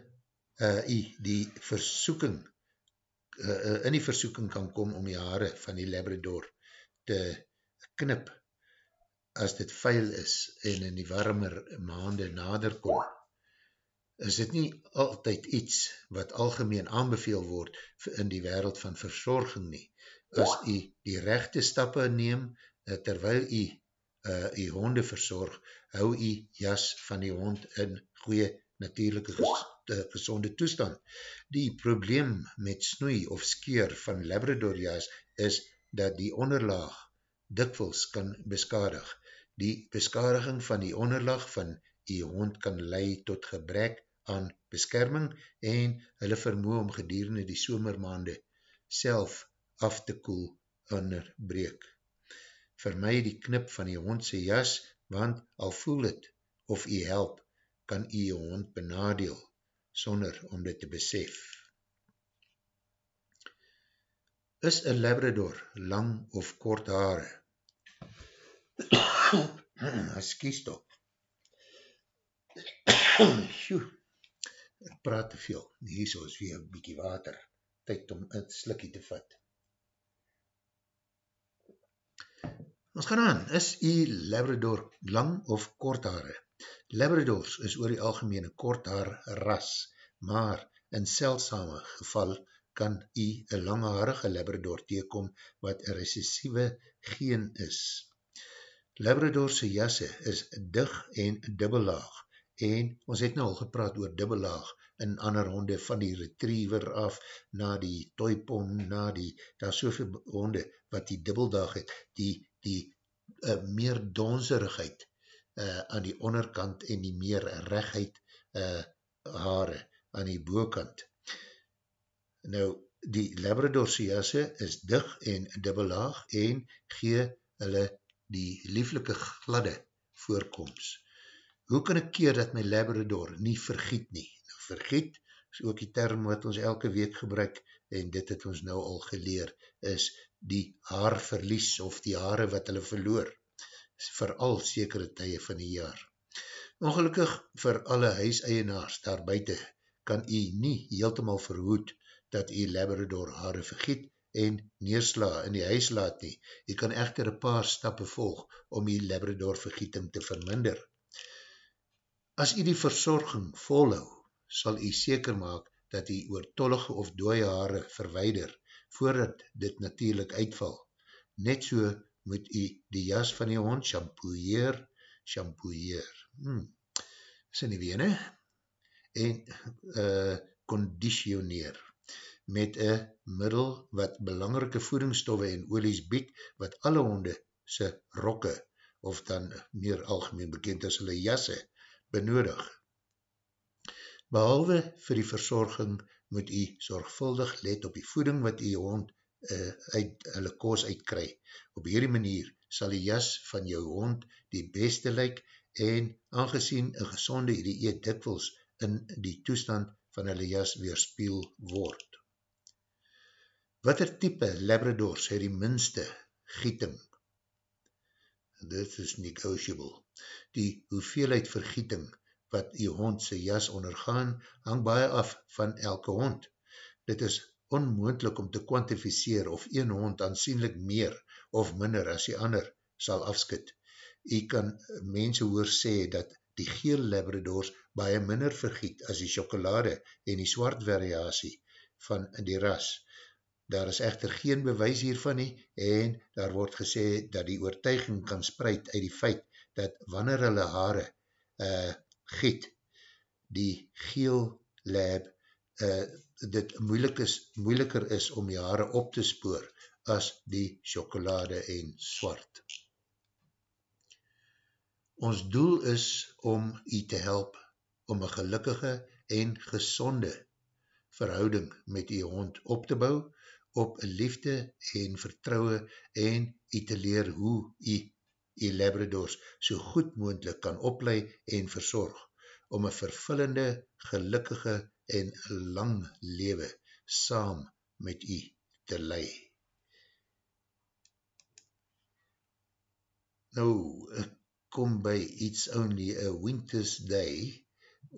uh, die versoeking, uh, uh, in die versoeking kan kom om die haare van die Labrador te knip, as dit vuil is en in die warmer maande nader kom, is dit nie altyd iets wat algemeen aanbeveel word in die wereld van verzorging nie. As jy die rechte stappe neem, terwyl jy uh, jy honde verzorg, hou jy jas van die hond in goeie natuurlijke ges, uh, gezonde toestand. Die probleem met snoei of skeer van Labrador jas is dat die onderlaag dikwels kan beskadig. Die beskadiging van die onderlag van die hond kan lei tot gebrek aan beskerming en hulle vermoe om gedurende die somermaande self af te koel onderbreek. My die knip van die hondse jas, want al voel het of jy help, kan jy jy hond benadeel, sonder om dit te besef. Is een Labrador lang of kort haare? Excuse toch. Sjoe, ek praat te veel. Hier so is weer een bykie water. Tijd om een slikkie te vat. Ons gaan aan, is die Labrador lang of kort haare? Labradors is oor die algemene kort haar ras, maar in seldsame geval kan jy een langharige Labrador teekom wat een recessieve geen is. Labradorse jasse is dig en dubbellaag en ons het nou al gepraat oor dubbellaag in ander honde van die retriever af na die toypom, na die, daar soveel honde wat die dubbeldag het, die, die uh, meer donserigheid uh, aan die onderkant en die meer regheid uh, haare aan die boekant. Nou, die Labradorse jasse is dig en dubbellaag en gee hulle die lieflike gladde voorkomst. Hoe kan ek keer dat my Labrador nie vergiet nie? Nou, vergiet is ook die term wat ons elke week gebruik, en dit het ons nou al geleer, is die haarverlies, of die haare wat hulle verloor, vooral sekere tye van die jaar. Ongelukkig vir alle huiseienaars daar buiten, kan u nie heeltemal verhoed, dat u Labrador haare vergiet, en neersla in die huis laat nie. U kan echter een paar stappe volg, om die Labrador vergieting te verminder. As u die verzorging volhou, sal u seker maak dat u oortollige of dooie hare verweider, voordat dit natuurlijk uitval. Net so moet u die jas van die hond shampooeer, shampooeer, hmm, is in die wene, en uh, conditioneer met een middel wat belangrike voedingsstoffe en olies bied, wat alle honde sy rokke, of dan meer algemeen bekend as hulle jasse, benodig. Behalwe vir die verzorging moet u zorgvuldig let op die voeding wat u hond uh, uit hulle koos uitkry. Op hierdie manier sal die jas van jou hond die beste lyk en aangezien een gezonde dieet dikwels in die toestand van hulle jas weerspiel word. Wat er type Labradors het die minste gieting? Dit is negotiable. Die hoeveelheid vergieting wat die hond sy jas ondergaan, hang baie af van elke hond. Dit is onmoendlik om te kwantificeer of een hond aansienlik meer of minder as die ander sal afskit. Jy kan mense hoor sê dat die geel Labradors baie minder vergiet as die chocolade en die zwart variatie van die ras. Daar is echter geen bewys hiervan nie en daar word gesê dat die oortuiging kan spreid uit die feit dat wanneer hulle hare uh, giet, die geel lab uh, dit moeilik is, moeiliker is om die hare op te spoor as die chocolade en swart. Ons doel is om u te help om een gelukkige en gezonde verhouding met die hond op te bouw op liefde en vertrouwe en jy te leer hoe jy jy Labradors so goed moendlik kan oplei en verzorg om een vervullende, gelukkige en lang lewe saam met jy te lei. Nou, ek kom by It's Only a Winter's Day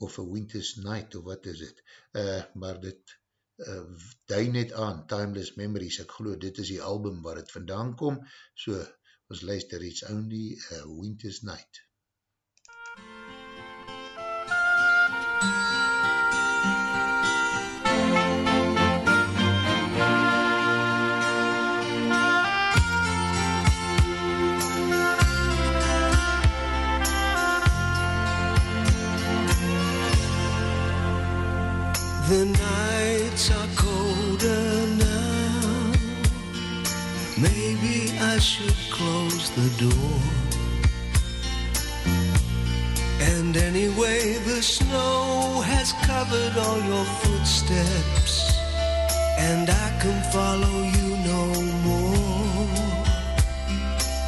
of a Winter's Night of wat is het, uh, maar dit uh, dui net aan, Timeless Memories, ek geloof dit is die album waar het vandaan kom, so ons luister It's Only a Winter's Night. The door. And anyway, the snow has covered all your footsteps, and I can follow you no more.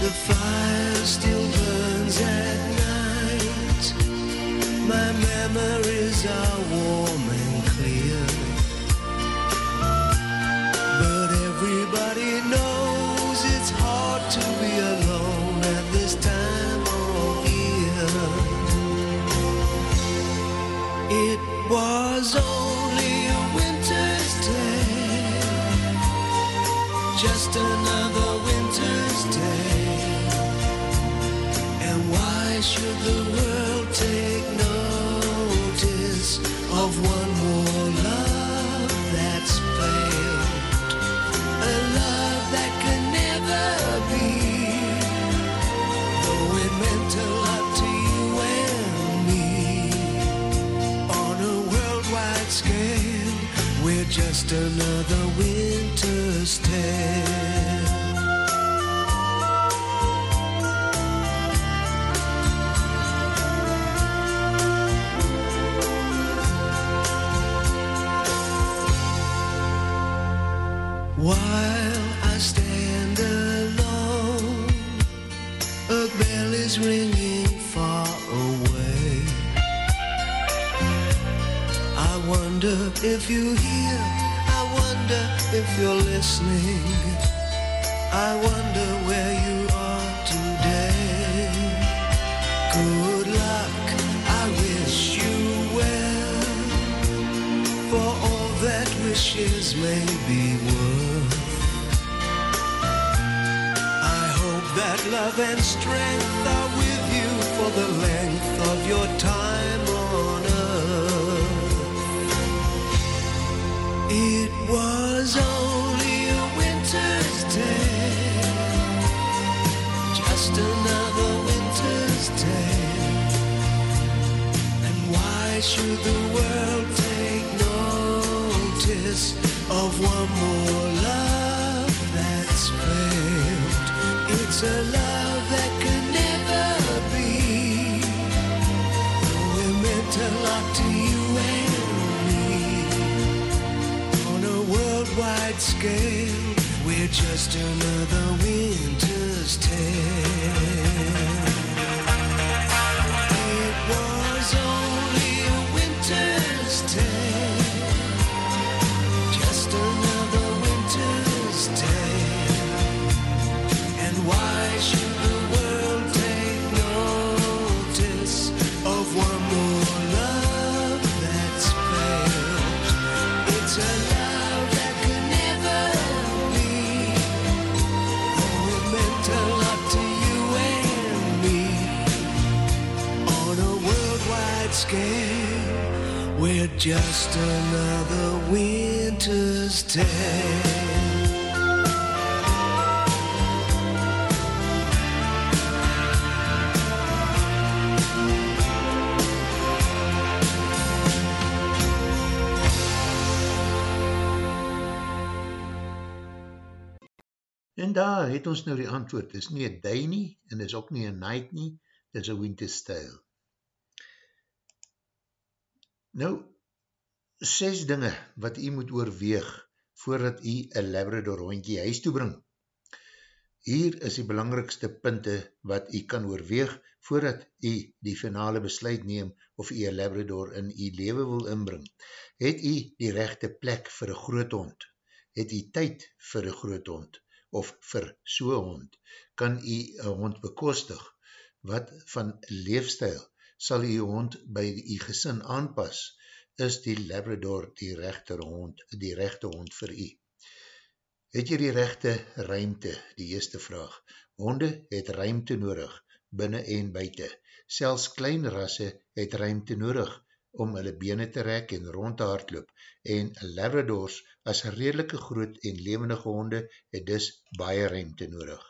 The fire still burns at night. My memories are warm the world take notice of one more love that's failed? A love that can never be. Though it meant a lot to you and me. On a worldwide scale, we're just another winter's tale. If you hear, I wonder if you're listening. I wonder where you are today. Good luck, I wish you well. For all that wishes may be worth. I hope that love and strength why should the world take notice of one more love that's failed? It's a love that can never be. We're meant to lock to you and me. On a worldwide scale, we're just another winter's tale. Just another winter's tale. En daar het ons nou die antwoord, dit is nie een day nie, en dit is ook nie een night nie, dit is een winter style. Nou, ses dinge wat u moet oorweeg, voordat u een Labrador hondje huis toebring. Hier is die belangrikste punte wat u kan oorweeg, voordat u die finale besluit neem, of u een Labrador in u leven wil inbring. Het u die rechte plek vir een groot hond? Het u tyd vir een groot hond? of vir so'n hond, kan u een hond bekostig. Wat van leefstijl sal u hond by u gesin aanpas, is die Labrador die rechte hond, die rechte hond vir u. Het jy die rechte ruimte, die eerste vraag. Honde het ruimte nodig, binnen en buiten. Selfs klein rasse het ruimte nodig, om hulle bene te rek en rond te hardloop, en Labradors as redelike groot en levendige honde het dus baie ruimte nodig.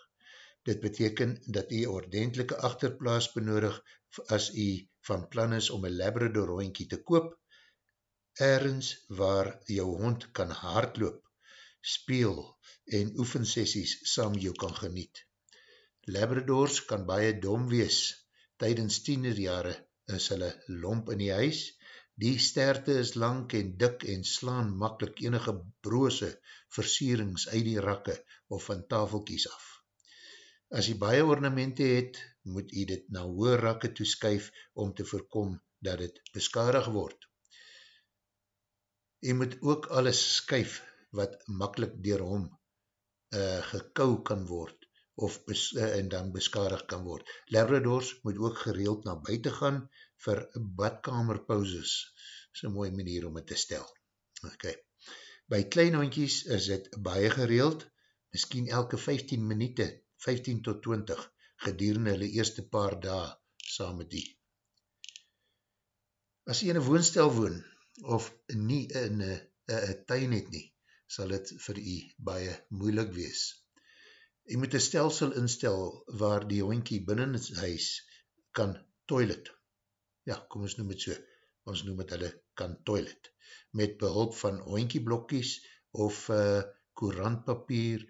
Dit beteken dat u ordentelike achterplaas benodig as u van plan is om een Labrador hondkie te koop, ergens waar jou hond kan hardloop, speel en oefensessies saam jou kan geniet. Labradors kan baie dom wees, tydens tienerjare is hulle lomp in die huis, die sterte is lang en dik en slaan makkelijk enige broose versierings uit die rakke of van tafelkies af. As jy baie ornamente het, moet jy dit na hoë rakke toeskuif om te voorkom dat het beskadig word. Jy moet ook alles skuif wat makkelijk dier hom uh, gekou kan word of bes, uh, en dan beskadig kan word. Labradors moet ook gereeld na buiten gaan vir badkamerpauses. Dis een mooie manier om het te stel. Okay. By klein hondjies is het baie gereeld, miskien elke 15 minuute, 15 tot 20, gedurende hulle eerste paar dae saam met die. As jy in een woonstel woon, of nie in een tuin het nie, sal het vir jy baie moeilik wees. Jy moet een stelsel instel waar die hondkie binnen het huis kan toilet. Ja, kom ons noem het so, ons noem het hulle kan toilet, met behulp van hondkieblokkies of uh, courantpapier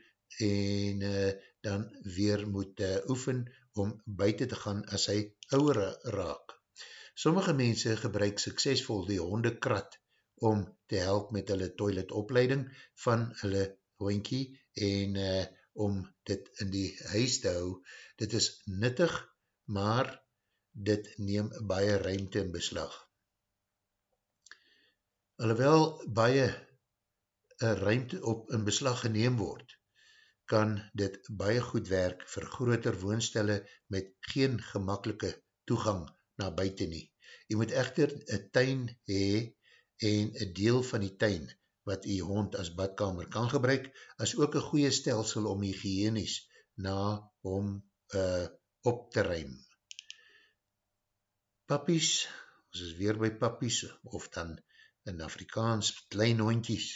en uh, dan weer moet uh, oefen om buiten te gaan as hy ouwer raak. Sommige mense gebruik suksesvol die hondekrat om te help met hulle toiletopleiding van hulle hondkie en uh, om dit in die huis te hou. Dit is nuttig, maar dit neem baie ruimte in beslag. Alhoewel baie uh, ruimte op in beslag geneem word, kan dit baie goed werk vir groter woonstelle met geen gemakkelike toegang na buiten nie. Jy moet echter een tuin hee en een deel van die tuin wat die hond as badkamer kan gebruik, as ook een goeie stelsel om hygiënies na hom uh, op te ruim. Pappies, ons is weer by pappies, of dan in Afrikaans klein hondjies,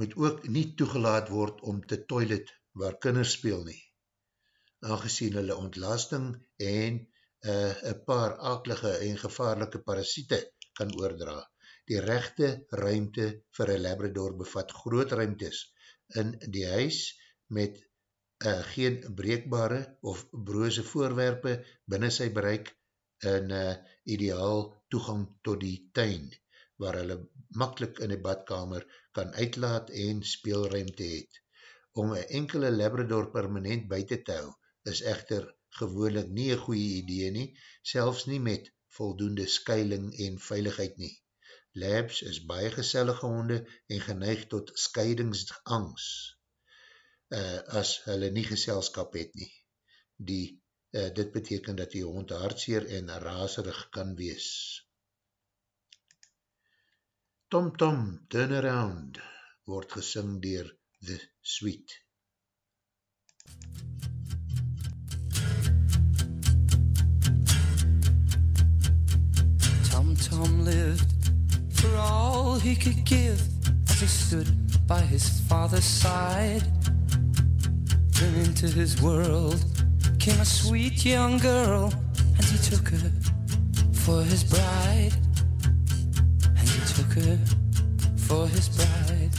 moet ook nie toegelaat word om te toilet waar kinders speel nie, aangezien hulle ontlasting en uh, een paar akelige en gevaarlike parasiete kan oordra. Die rechte ruimte vir een Labrador bevat groot ruimtes in die huis met uh, geen breekbare of broze voorwerpe binnen sy bereik en uh, ideaal toegang tot die tuin, waar hulle makkelijk in die badkamer kan uitlaat en speelruimte het. Om een enkele Labrador permanent buiten te hou, is echter gewoonlik nie een goeie idee nie, selfs nie met voldoende skuiling en veiligheid nie. Labs is baie gesellige honde en geneig tot skeidingsangst uh, as hulle nie geselskap het nie. Die, uh, dit beteken dat die hond hartseer en raserig kan wees. Tom Tom, Turn Around, word gesing dier The Sweet. Tom Tom lived for all he could give as he stood by his father's side. Then into his world came a sweet young girl, and he took her for his bride. And he took her for his bride.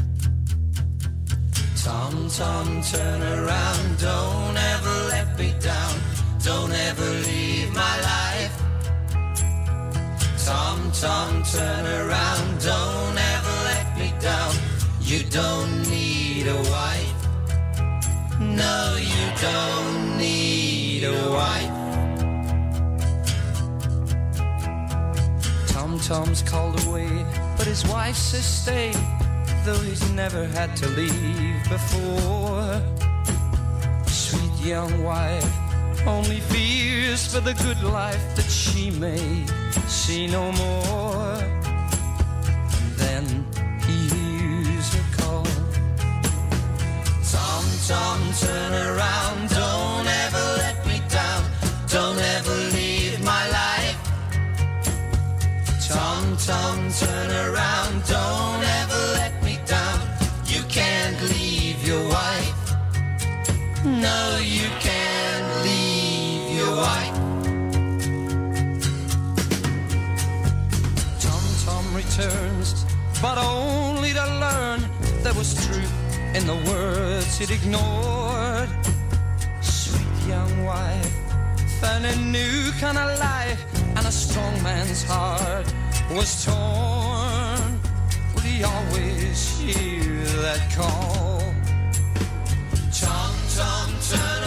Tom, Tom, turn around, don't ever let me down, don't ever Tom, turn around, don't ever let me down. You don't need a wife. No, you don't need a wife. Tom Tom's called away, but his wife says stay, though he's never had to leave before. Sweet young wife only fears for the good life that she may see no more. And then he hears her call. Tom, Tom, turn around, don't ever let me down, don't ever leave my life. Tom, Tom, turn around, in the words he'd ignored. Sweet young wife found a new kind of life, and a strong man's heart was torn. Would he always hear that call? Tom, Tom, turn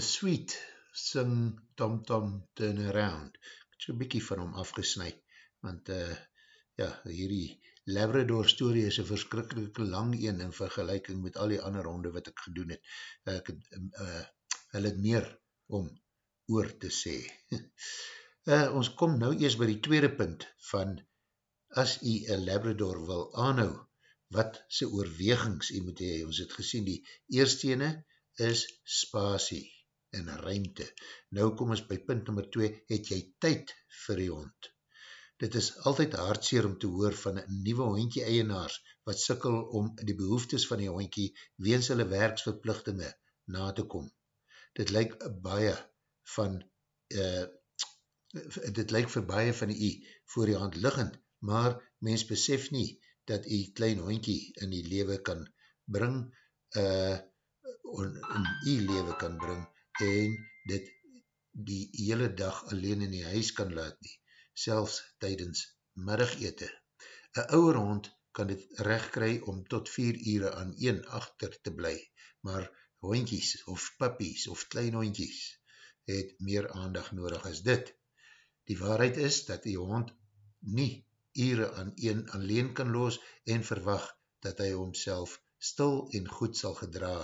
The Sweet sing Tom Tom Turn Around. Ek so bykie van hom afgesnui, want uh, ja, hierdie Labrador story is een verskrikkelijke lang een in vergelijking met al die ander ronde wat ek gedoen het. Ek het, uh, hulle het meer om oor te sê. uh, ons kom nou eers by die tweede punt van as jy een Labrador wil aanhou, wat sy oorwegings jy moet hee. Ons het gesien, die eerste ene is spasie en ruimte. Nou kom ons by punt nummer 2, het jy tyd vir die hond? Dit is altyd hartseer om te hoor van nieuwe hondkie eienaars wat sikkel om die behoeftes van die hondkie weens hulle werksverplichtinge na te kom. Dit lyk baie van uh, dit lyk vir baie van die voor die hand liggend, maar mens besef nie dat die klein hondkie in die lewe kan bring uh, in die lewe kan bring en dit die hele dag alleen in die huis kan laat nie selfs tydens middagete. Een ouwe hond kan dit recht kry om tot 4 ure aan een achter te bly, maar hondjies of puppies of klein hondjies het meer aandag nodig as dit. Die waarheid is dat die hond nie ure aan een alleen kan los en verwag dat hy homself stil en goed sal gedra.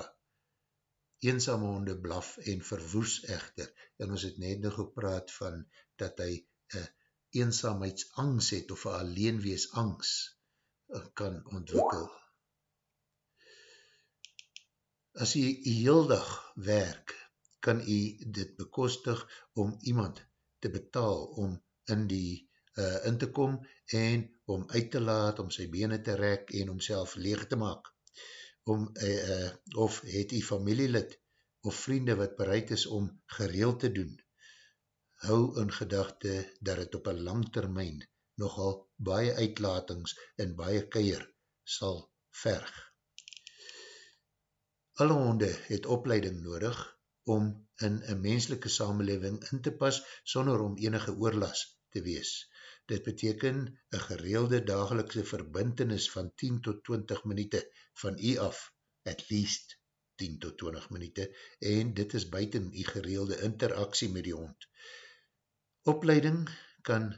Eensame honde blaf en verwoes echter, en ons het net nog gepraat van dat hy uh, eenzaamheidsangst het of een alleenweesangst eh, kan ontwikkel. As jy heel dag werk, kan jy dit bekostig om iemand te betaal om in die uh, in te kom en om uit te laat, om sy bene te rek en omself leeg te maak. Om, uh, uh, of het jy familielid of vriende wat bereid is om gereeld te doen, hou in gedachte dat het op een lang termijn nogal baie uitlatings en baie keier sal verg. Alle honde het opleiding nodig om in een menselike samenleving in te pas sonder om enige oorlas te wees. Dit beteken een gereelde dagelikse verbintenis van 10 tot 20 minuute van u af, at least 10 tot 20 minuute, en dit is buiten die gereelde interaksie met die hond. Opleiding kan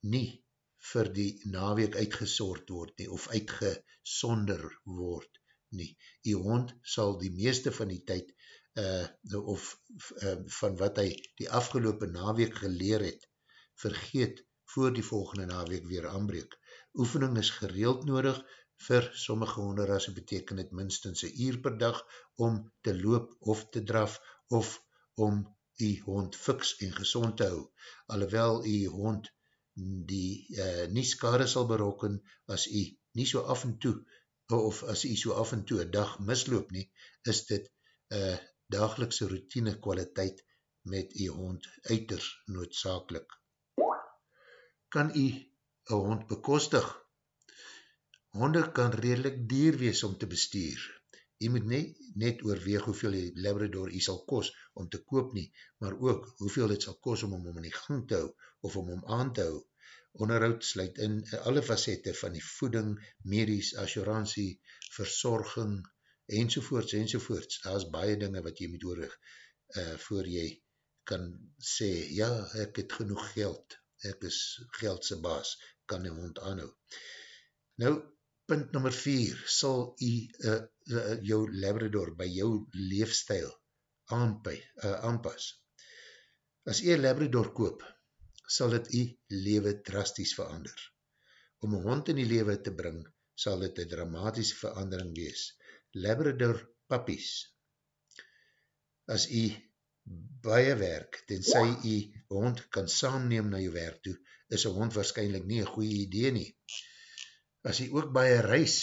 nie vir die naweek uitgesoord word nie, of uitgesonder word nie. Die hond sal die meeste van die tyd, uh, of uh, van wat hy die afgelopen naweek geleer het, vergeet voor die volgende naweek weer aanbreek. Oefening is gereeld nodig, vir sommige honderrasse beteken het minstens een uur per dag om te loop of te draf, of om die hond fiks en gezond te hou, alhoewel die hond die uh, nie skade sal berokken as die nie so af en toe, of as die so af en toe een dag misloop nie, is dit uh, dagelikse routine kwaliteit met die hond uiters noodzakelik. Kan die een hond bekostig? Honde kan redelijk dier wees om te bestuur, jy moet nie net oorweeg hoeveel die Labrador jy sal kos om te koop nie, maar ook hoeveel dit sal kos om om in die gang te hou of om om aan te hou. Onderhoud sluit in alle facette van die voeding, medies, assurantie, verzorging, enzovoorts, enzovoorts. Daar is baie dinge wat jy moet oorweeg uh, voor jy kan sê, ja, ek het genoeg geld, ek is geldse baas, kan die hond aanhou. Nou, punt nummer 4, sal jy uh, uh, jou Labrador by jou leefstijl aanpy, uh, aanpas. As jy Labrador koop, sal dit jy lewe drasties verander. Om een hond in die lewe te bring, sal dit een dramatische verandering wees. Labrador puppies, as jy baie werk, tenzij jy hond kan saamneem na jou werk toe, is een hond waarschijnlijk nie een goeie idee nie. As jy ook baie reis,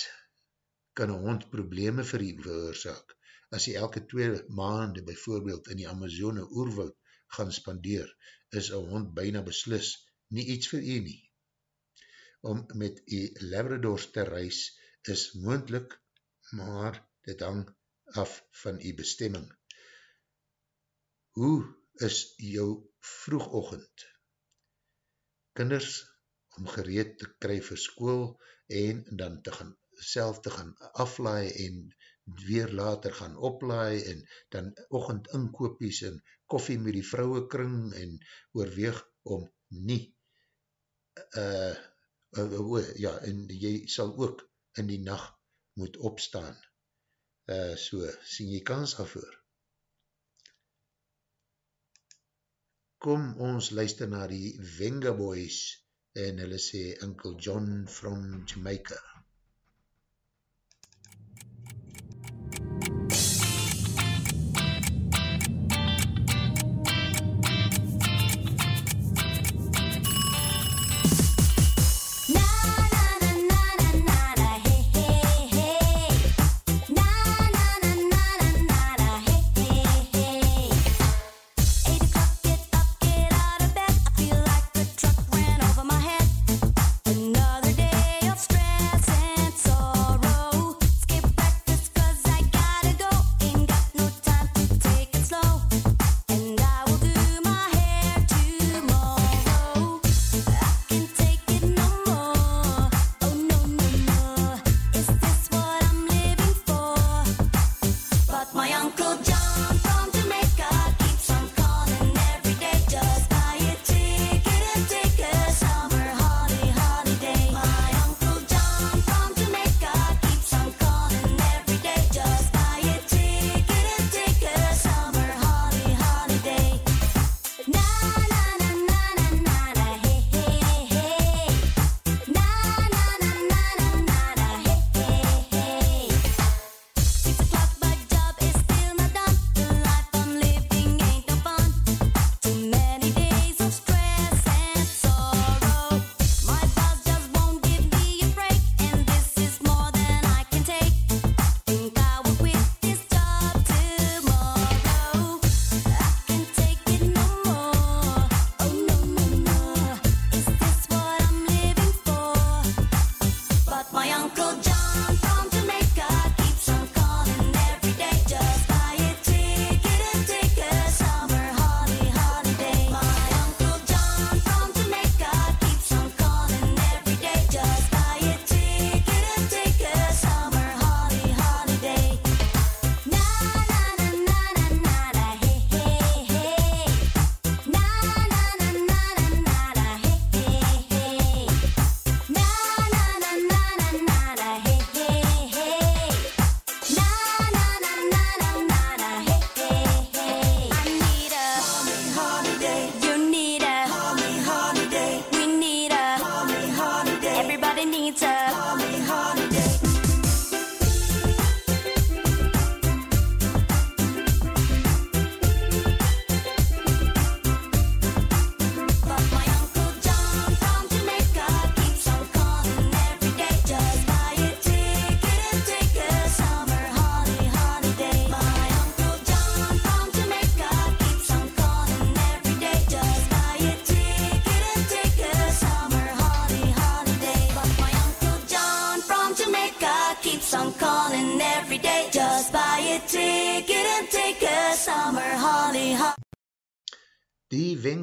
kan een hond probleme vir jy veroorzaak. As jy elke twee maande bijvoorbeeld in die Amazone oerwoud gaan spandeer, is een hond bijna beslis nie iets vir jy nie. Om met jy Labradors te reis is moendlik, maar dit hang af van jy bestemming. Hoe is jou vroegochtend? Kinders om gereed te kry vir school en dan te gaan, self te gaan aflaai en weer later gaan oplaai en dan ochend inkoopies en koffie met die vrouwe kring en oorweeg om nie uh, uh, uh, ja, en jy sal ook in die nacht moet opstaan. Uh, so, sien jy kans daarvoor. Kom ons luister na die Venga Boys en hulle sê Uncle John from Jamaica.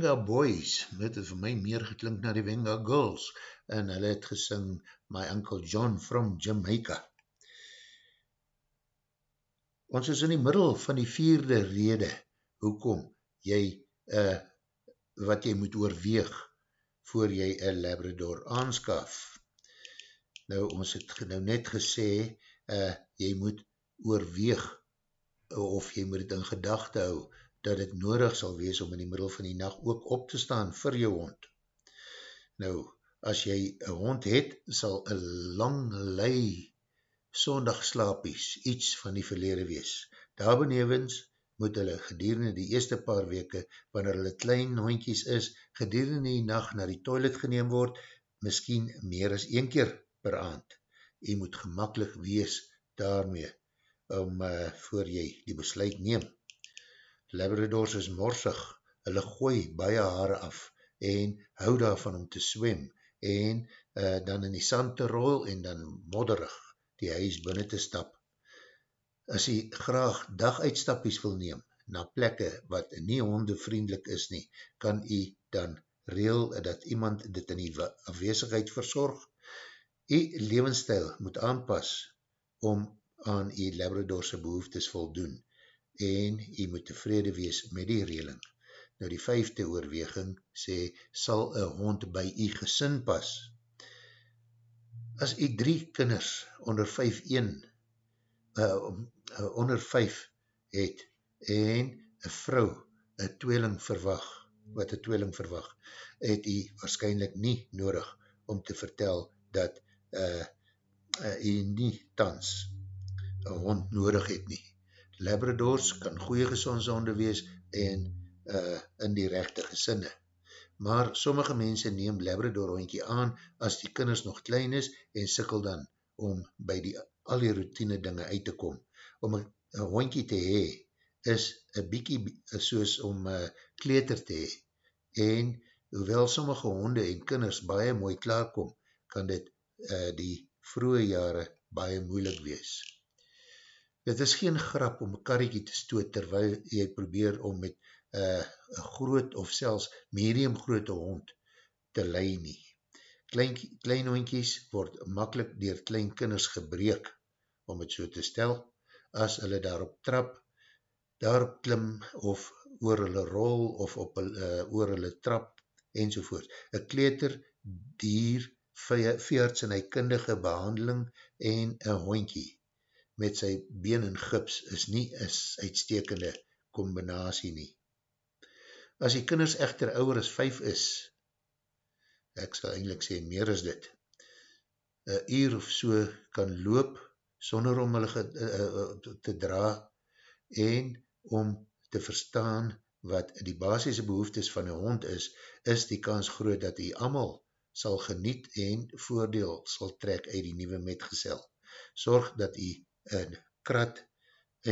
Venga Boys, dit het vir my meer geklink na die Venga Girls, en hulle het gesing My Uncle John from Jamaica. Ons is in die middel van die vierde rede, hoekom jy, uh, wat jy moet oorweeg, voor jy een Labrador aanskaf. Nou, ons het nou net gesê, uh, jy moet oorweeg, of jy moet het in gedachte hou, dat het nodig sal wees om in die middel van die nacht ook op te staan vir jou hond. Nou, as jy een hond het, sal een lang lei sondagslapies iets van die verlede wees. Daar benevens moet hulle gedurende die eerste paar weke, wanneer hulle klein hondjies is, gedurende die nacht na die toilet geneem word, miskien meer as een keer per aand. Jy moet gemakkelijk wees daarmee, om uh, voor jy die besluit neem. Labradors is morsig, hulle gooi baie haare af en hou daarvan om te swem en uh, dan in die sand te rol en dan modderig die huis binnen te stap. As jy graag daguitstappies wil neem na plekke wat nie hondevriendelik is nie, kan jy dan reel dat iemand dit in die afwezigheid verzorg. Jy levensstijl moet aanpas om aan jy Labradorse behoeftes voldoen en jy moet tevrede wees met die reeling. Nou die vijfde oorweging sê, sal een hond by u gesin pas? As u drie kinders onder 5-1, uh, uh, onder 5 het, en een vrou, een tweeling verwag, wat een tweeling verwag, het u waarschijnlijk nie nodig om te vertel dat uh, uh, u nie tans een hond nodig het nie. Labradors kan goeie gezondshonde wees en uh, in die rechte gesinne. Maar sommige mense neem Labrador hondkie aan as die kinders nog klein is en sikkel dan om by die, al die routine dinge uit te kom. Om een hondkie te hee is een bykie soos om uh, kleter te hee. En hoewel sommige honde en kinders baie mooi klaarkom, kan dit uh, die vroege jare baie moeilik wees. Dit is geen grap om een karriekie te stoot terwyl jy probeer om met uh, groot of selfs medium grote hond te lei nie. Klein, klein hondkies word makkelijk dier klein kinders gebreek, om het so te stel, as hulle daarop trap, daarop klim of oor hulle rol of op uh, oor hulle trap enzovoort. Een kleter dier veerts in hy kundige behandeling en een hondkie met sy been en gips is nie is uitstekende combinatie nie. As die kinders echter ouwer as 5 is, ek sal eindelijk sê meer as dit, een uur of so kan loop sonder om hulle uh, te dra en om te verstaan wat die basisse behoeftes van een hond is, is die kans groot dat die amal sal geniet en voordeel sal trek uit die nieuwe metgesel. Sorg dat die een krat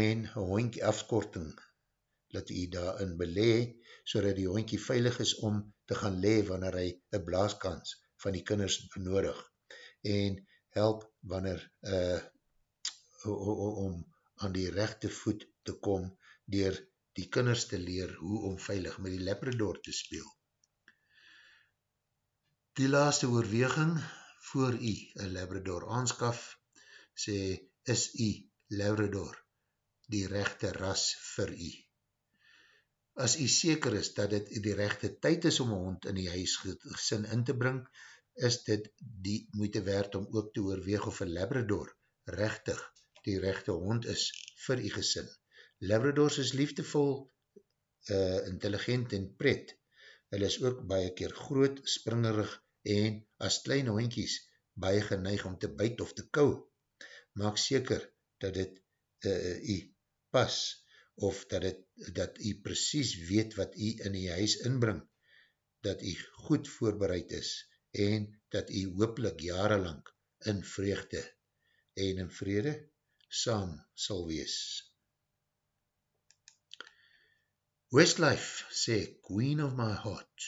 en hondkie afkorting dat hy daarin belee, so dat die hondkie veilig is om te gaan lee wanneer hy een blaaskans van die kinders benodig en help wanneer uh, om aan die rechte voet te kom dier die kinders te leer hoe om veilig met die Labrador te speel. Die laaste oorweging voor jy een Labrador aanskaf, sê is u Labrador die rechte ras vir u. As u seker is dat dit die rechte tyd is om een hond in die huisgesin in te bring, is dit die moeite werd om ook te oorweeg of een Labrador rechtig die rechte hond is vir u gesin. Labradors is liefdevol, uh, intelligent en pret. Hulle is ook baie keer groot, springerig en as kleine hondkies baie geneig om te byt of te kou maak seker dat dit uh, u pas of dat het, dat u precies weet wat u in die huis inbring, dat u goed voorbereid is en dat u hoopelik jarenlang in vreugde en in vrede saam sal wees. Westlife sê Queen of my heart.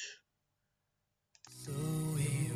So here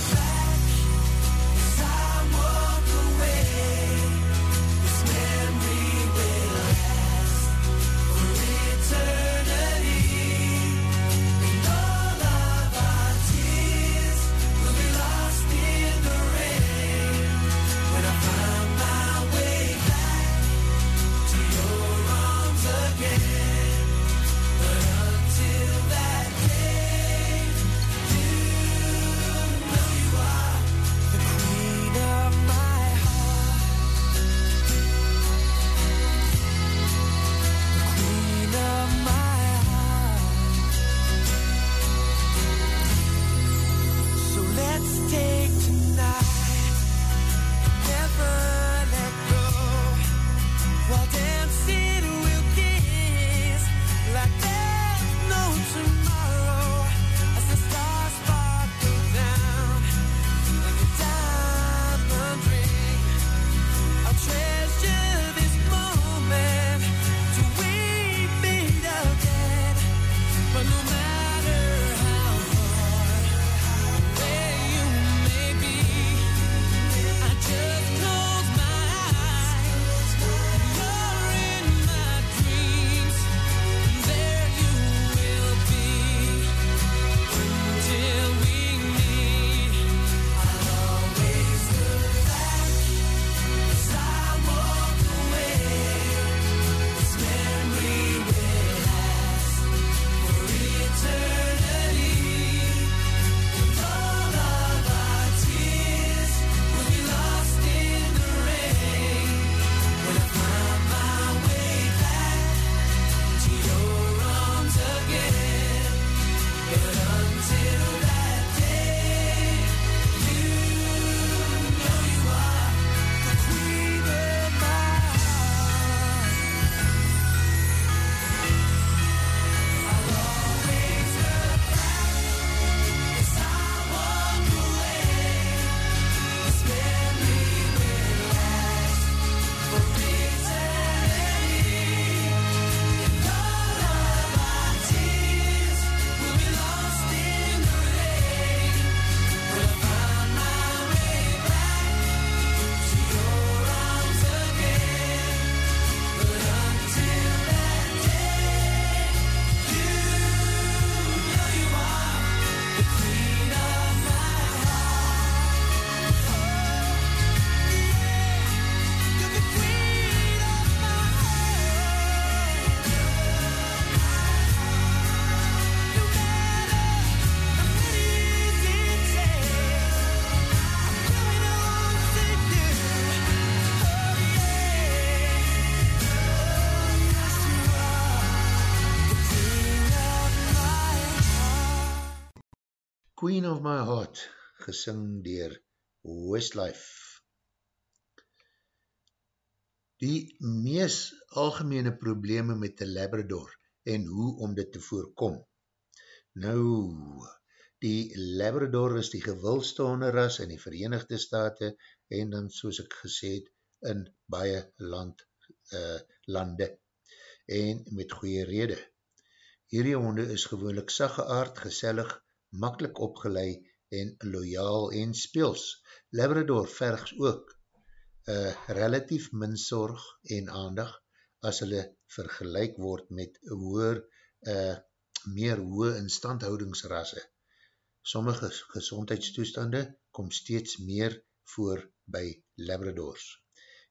Queen of My Heart, gesing dier Westlife. Die mees algemene probleme met die Labrador en hoe om dit te voorkom. Nou, die Labrador is die gewildstaande ras in die Verenigde Staten en dan soos ek gesê het, in baie land, uh, lande en met goeie rede. Hierdie honde is gewoonlik saggeaard, gesellig, makkelijk opgeleid en loyaal en speels. Labrador vergs ook uh, relatief min zorg en aandag as hulle vergelijk word met hoer, uh, meer hoë instandhoudingsrasse. Sommige gezondheidstoestande kom steeds meer voor by Labradors.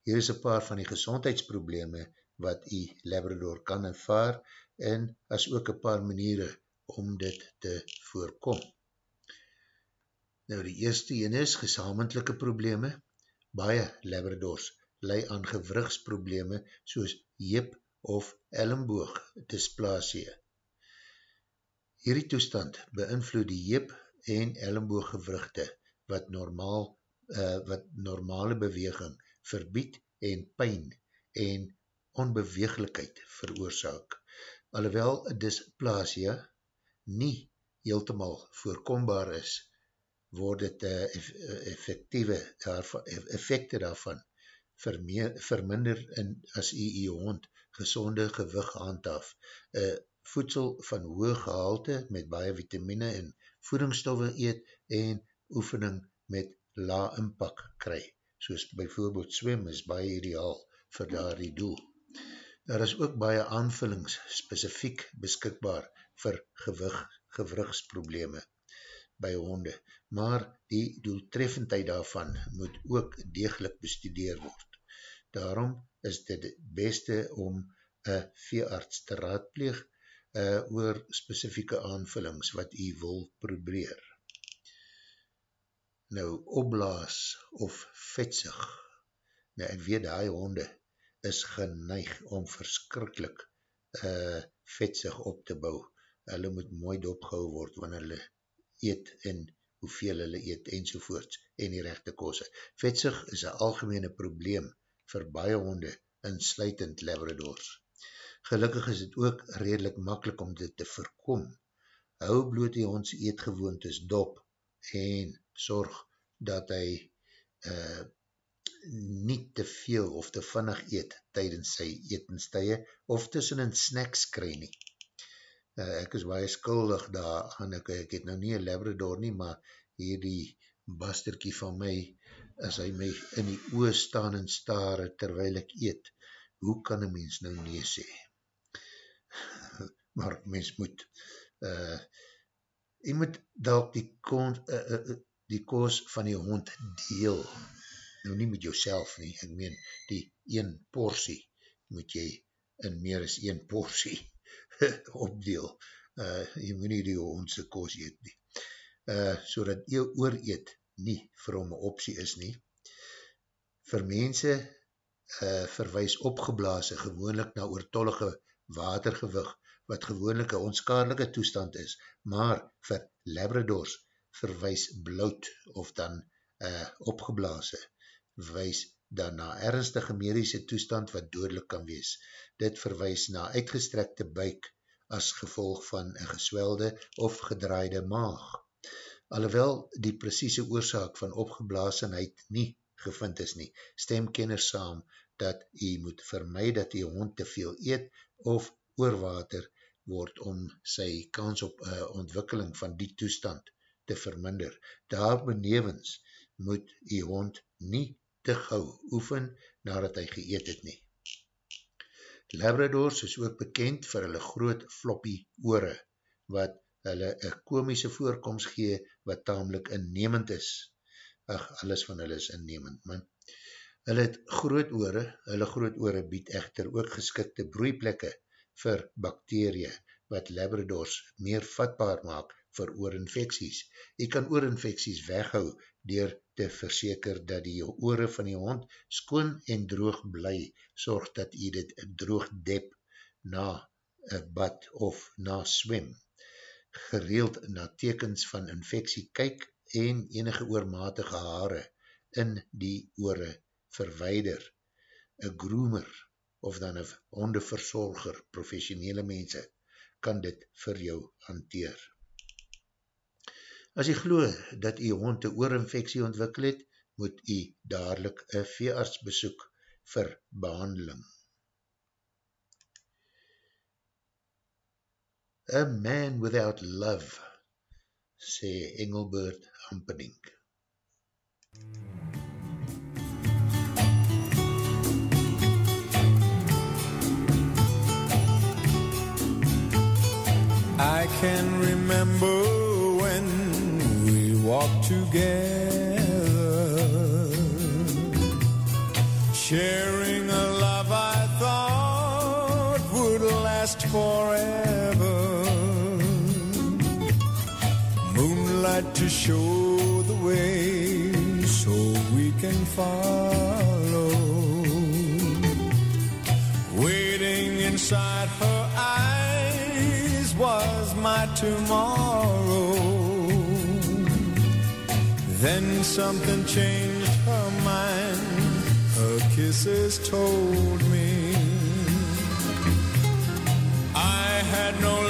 Hier is een paar van die gezondheidsprobleme wat die Labrador kan ervaar en as ook een paar maniere om dit te voorkom. Nou die eerste een is gesamentlijke probleme. Baie Labradors lei aan gewrigsprobleme soos jeep of ellenboog dysplasie. Hierdie toestand beïnvloed die jeep en ellenbooggewrigte wat normaal uh, wat normale beweging verbied en pijn en onbeweeglikheid veroorzaak. Alhoewel dysplasia nie heeltemal voorkombaar is, word het uh, effectieve daarvan, effecte daarvan vermeer, verminder in as u u hond gezonde gewig handhaaf. Uh, voedsel van hoog gehalte met baie vitamine en voedingsstoffe eet en oefening met la impak kry, soos bijvoorbeeld swem is baie ideaal vir daar die doel. Daar is ook baie aanvullings specifiek beskikbaar vir gewig, gewrigsprobleme by honde, maar die doeltreffendheid daarvan moet ook degelijk bestudeer word. Daarom is dit beste om een veearts te raadpleeg uh, oor specifieke aanvullings wat u wil probeer. Nou, opblaas of vetsig. Nou, ek weet die honde is geneig om verskrikkelijk uh, vetsig op te bou. Hulle moet mooi dopgehou word wanneer hulle eet en hoeveel hulle eet enzovoorts en die rechte kosse. Vetsig is een algemene probleem vir baie honde, insluitend labradors. Gelukkig is het ook redelijk makkelijk om dit te voorkom. Hou bloot die hondse eetgewoontes dop en sorg dat hy uh, nie te veel of te vinnig eet tydens sy etenstije of tussen in snacks kry nie. Uh, ek is baie skuldig daar aan, ek, ek het nou nie een labrador nie, maar hier die basterkie van my, as hy my in die oor staan en stare terwijl ek eet, hoe kan een mens nou nie sê? maar mens moet uh, jy moet dalk die, kon, uh, uh, die koos van die hond deel nou nie met jouself nie ek meen die een portie moet jy in meer as een portie opdeel uh, jy moet nie die hondse koos eet nie. Uh, so dat jy oor eet nie vir hom een optie is nie. Vir mense uh, verwijs opgeblaase gewoonlik na oortollige watergewig wat gewoonlik een onskaarlike toestand is, maar vir labradors verwijs bloot of dan uh, opgeblaase, verwijs dan na ernstige medische toestand wat doodlik kan wees. Dit verwijs na uitgestrekte buik as gevolg van een geswelde of gedraaide maag. Alhoewel die precieze oorzaak van opgeblaasenheid nie gevind is nie, stem kenners saam dat jy moet vermy dat die hond te veel eet of oorwater word om sy kans op uh, ontwikkeling van die toestand te verminder. Daar benevens moet die hond nie te gauw oefen nadat hy geëet het nie. Labradors is ook bekend vir hulle groot floppy oore, wat hulle een komische voorkomst gee wat tamelijk innemend is. Ach, alles van hulle is innemend, man. Hulle het groot oore, hulle groot oore bied echter ook geskikte broeiplekke vir bakterie, wat labradors meer vatbaar maak vir oorinfecties. Jy kan oorinfecties weghou dier te verseker dat die oore van die hond skoon en droog bly, sorg dat jy dit droog dep na bad of na swem. gereeld na tekens van infectie kyk en enige oormatige hare in die oore verweider. Een groomer of dan een hondeversorger, professionele mense, kan dit vir jou hanteer. As jy glo dat jy hond een oorinfectie ontwikkel het, moet jy dadelijk een veearts besoek vir behandeling. A man without love, sê Engelbert Hampedink. I can remember when we walked together, sharing a love I thought would last forever. Moonlight to show the way so we can follow. Waiting inside her eyes was my tomorrow. Then something changed her mind. Her kisses told me I had no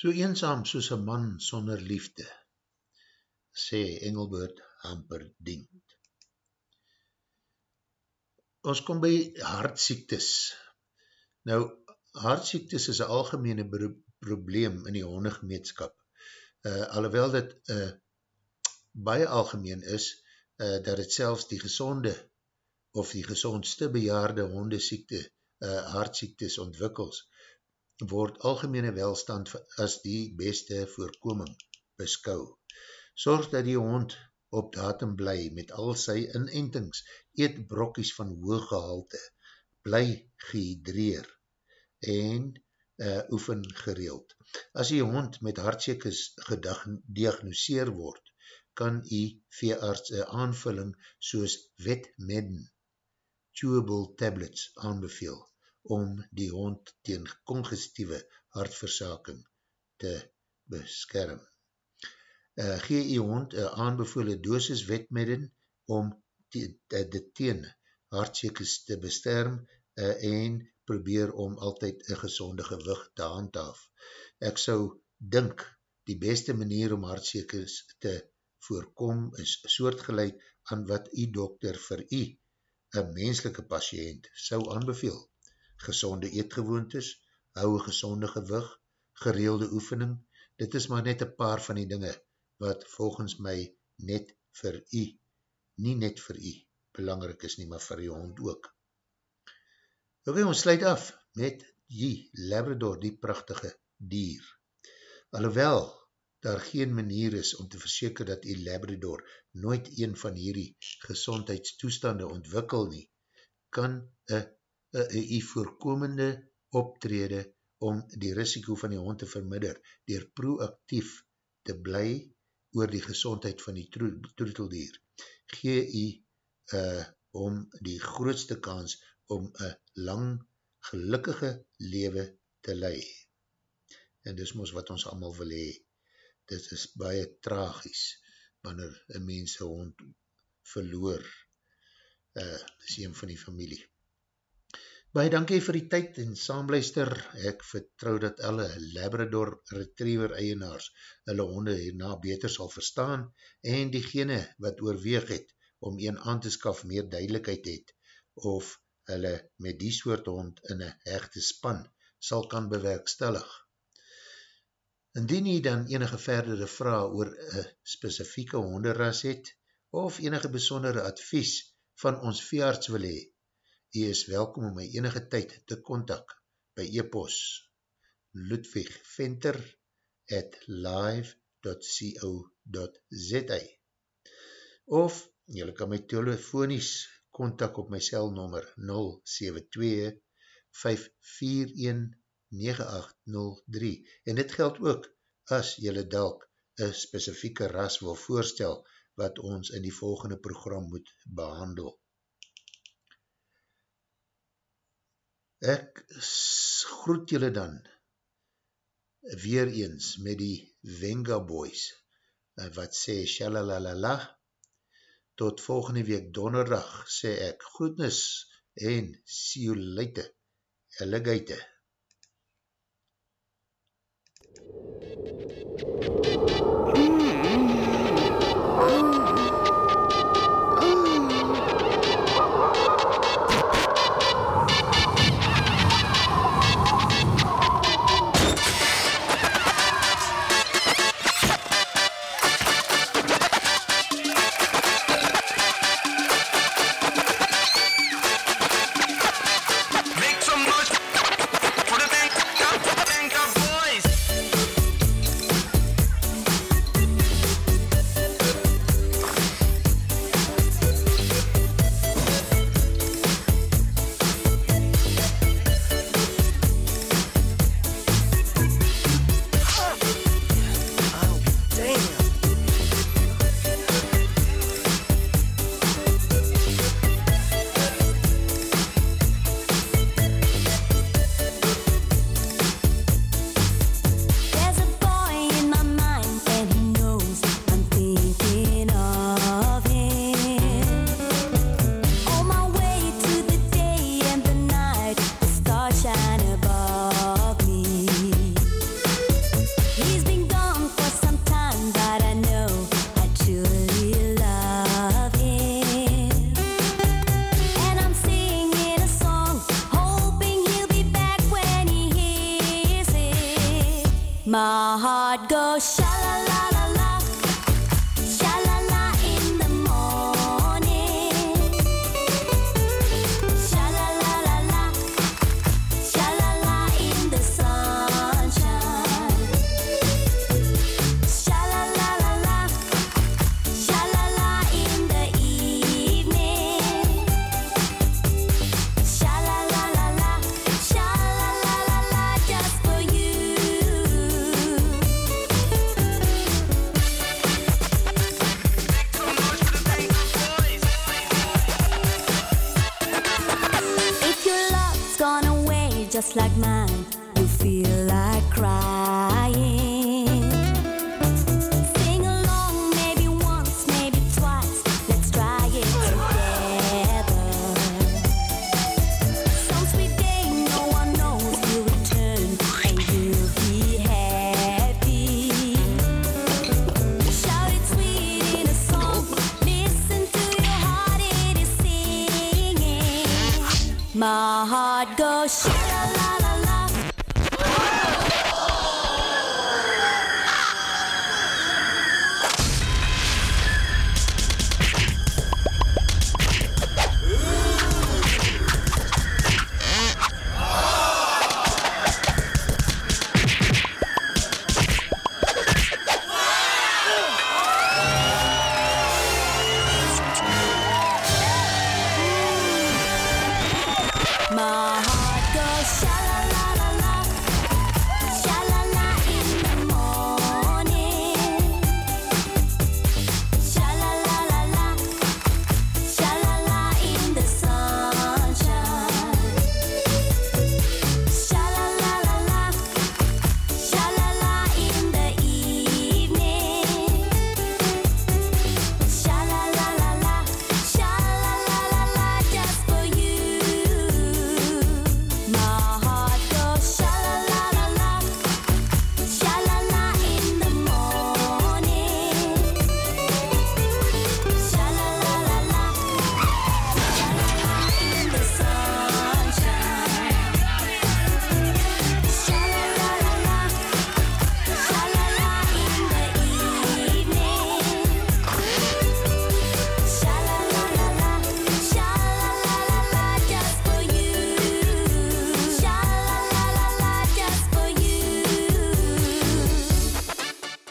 So eenzaam soos een man sonder liefde, sê Engelbert Hamperdink. Ons kom by hartsiektes. Nou, hartsiektes is een algemene probleem in die hondegemeenskap. Uh, alhoewel dit uh, baie algemeen is, uh, dat het selfs die gezonde of die gezondste bejaarde hondesiekte, uh, hartsiektes ontwikkels, word algemene welstand as die beste voorkoming beskou. Sorg dat die hond op datum bly met al sy inentings, eet brokkies van hoog gehalte, bly gehydreer en uh, oefen gereeld. As die hond met hartsekers gediagnoseer word, kan die veearts een aanvulling soos wetmedden, chewable tablets aanbeveel om die hond teen congestieve hartversaking te beskerm. Uh, gee die hond een aanbevole dosis wetmedden om te, te, dit teen hartsekers te beskerm uh, en probeer om altyd een gezonde gewicht te handhaaf. Ek sou dink die beste manier om hartsekers te voorkom is soortgelijk aan wat die dokter vir u, een menslike patiënt, sou aanbeveel. Gezonde eetgewoontes, hou een gezonde gewig, gereelde oefening, dit is maar net een paar van die dinge, wat volgens my net vir u, nie net vir u, belangrijk is nie, maar vir die hond ook. Ok, ons sluit af met die Labrador, die prachtige dier. Alhoewel daar geen manier is om te verseker dat die Labrador nooit een van hierdie gezondheidstoestande ontwikkel nie, kan een voorkomende optrede om die risiko van die hond te vermidder, dier proactief te bly oor die gezondheid van die troeteldier. Gee u uh, om die grootste kans om een lang, gelukkige lewe te lei. En dis mos wat ons allemaal wil hee. Dit is baie tragies, wanneer een mens een hond verloor, uh, is een van die familie. Baie dankie vir die tyd en saambluister. Ek vertrou dat alle Labrador Retriever eienaars hulle honde hierna beter sal verstaan en diegene wat oorweeg het om een aan te skaf meer duidelijkheid het of hulle met die soort hond in een hechte span sal kan bewerkstellig. Indien jy dan enige verdere vraag oor een specifieke honderras het of enige besondere advies van ons veearts wil hee, Jy is welkom om my enige tyd te kontak by e-pos Ludwig Venter at live.co.za of jylle kan my telefonies kontak op my celnummer 072-541-9803 en dit geld ook as jylle dalk een specifieke ras wil voorstel wat ons in die volgende program moet behandel. Ek groet julle dan weer eens met die Venga Boys eh, wat sê shalalalala. Tot volgende week donderdag sê ek groetnis en see you later. Alligator. Make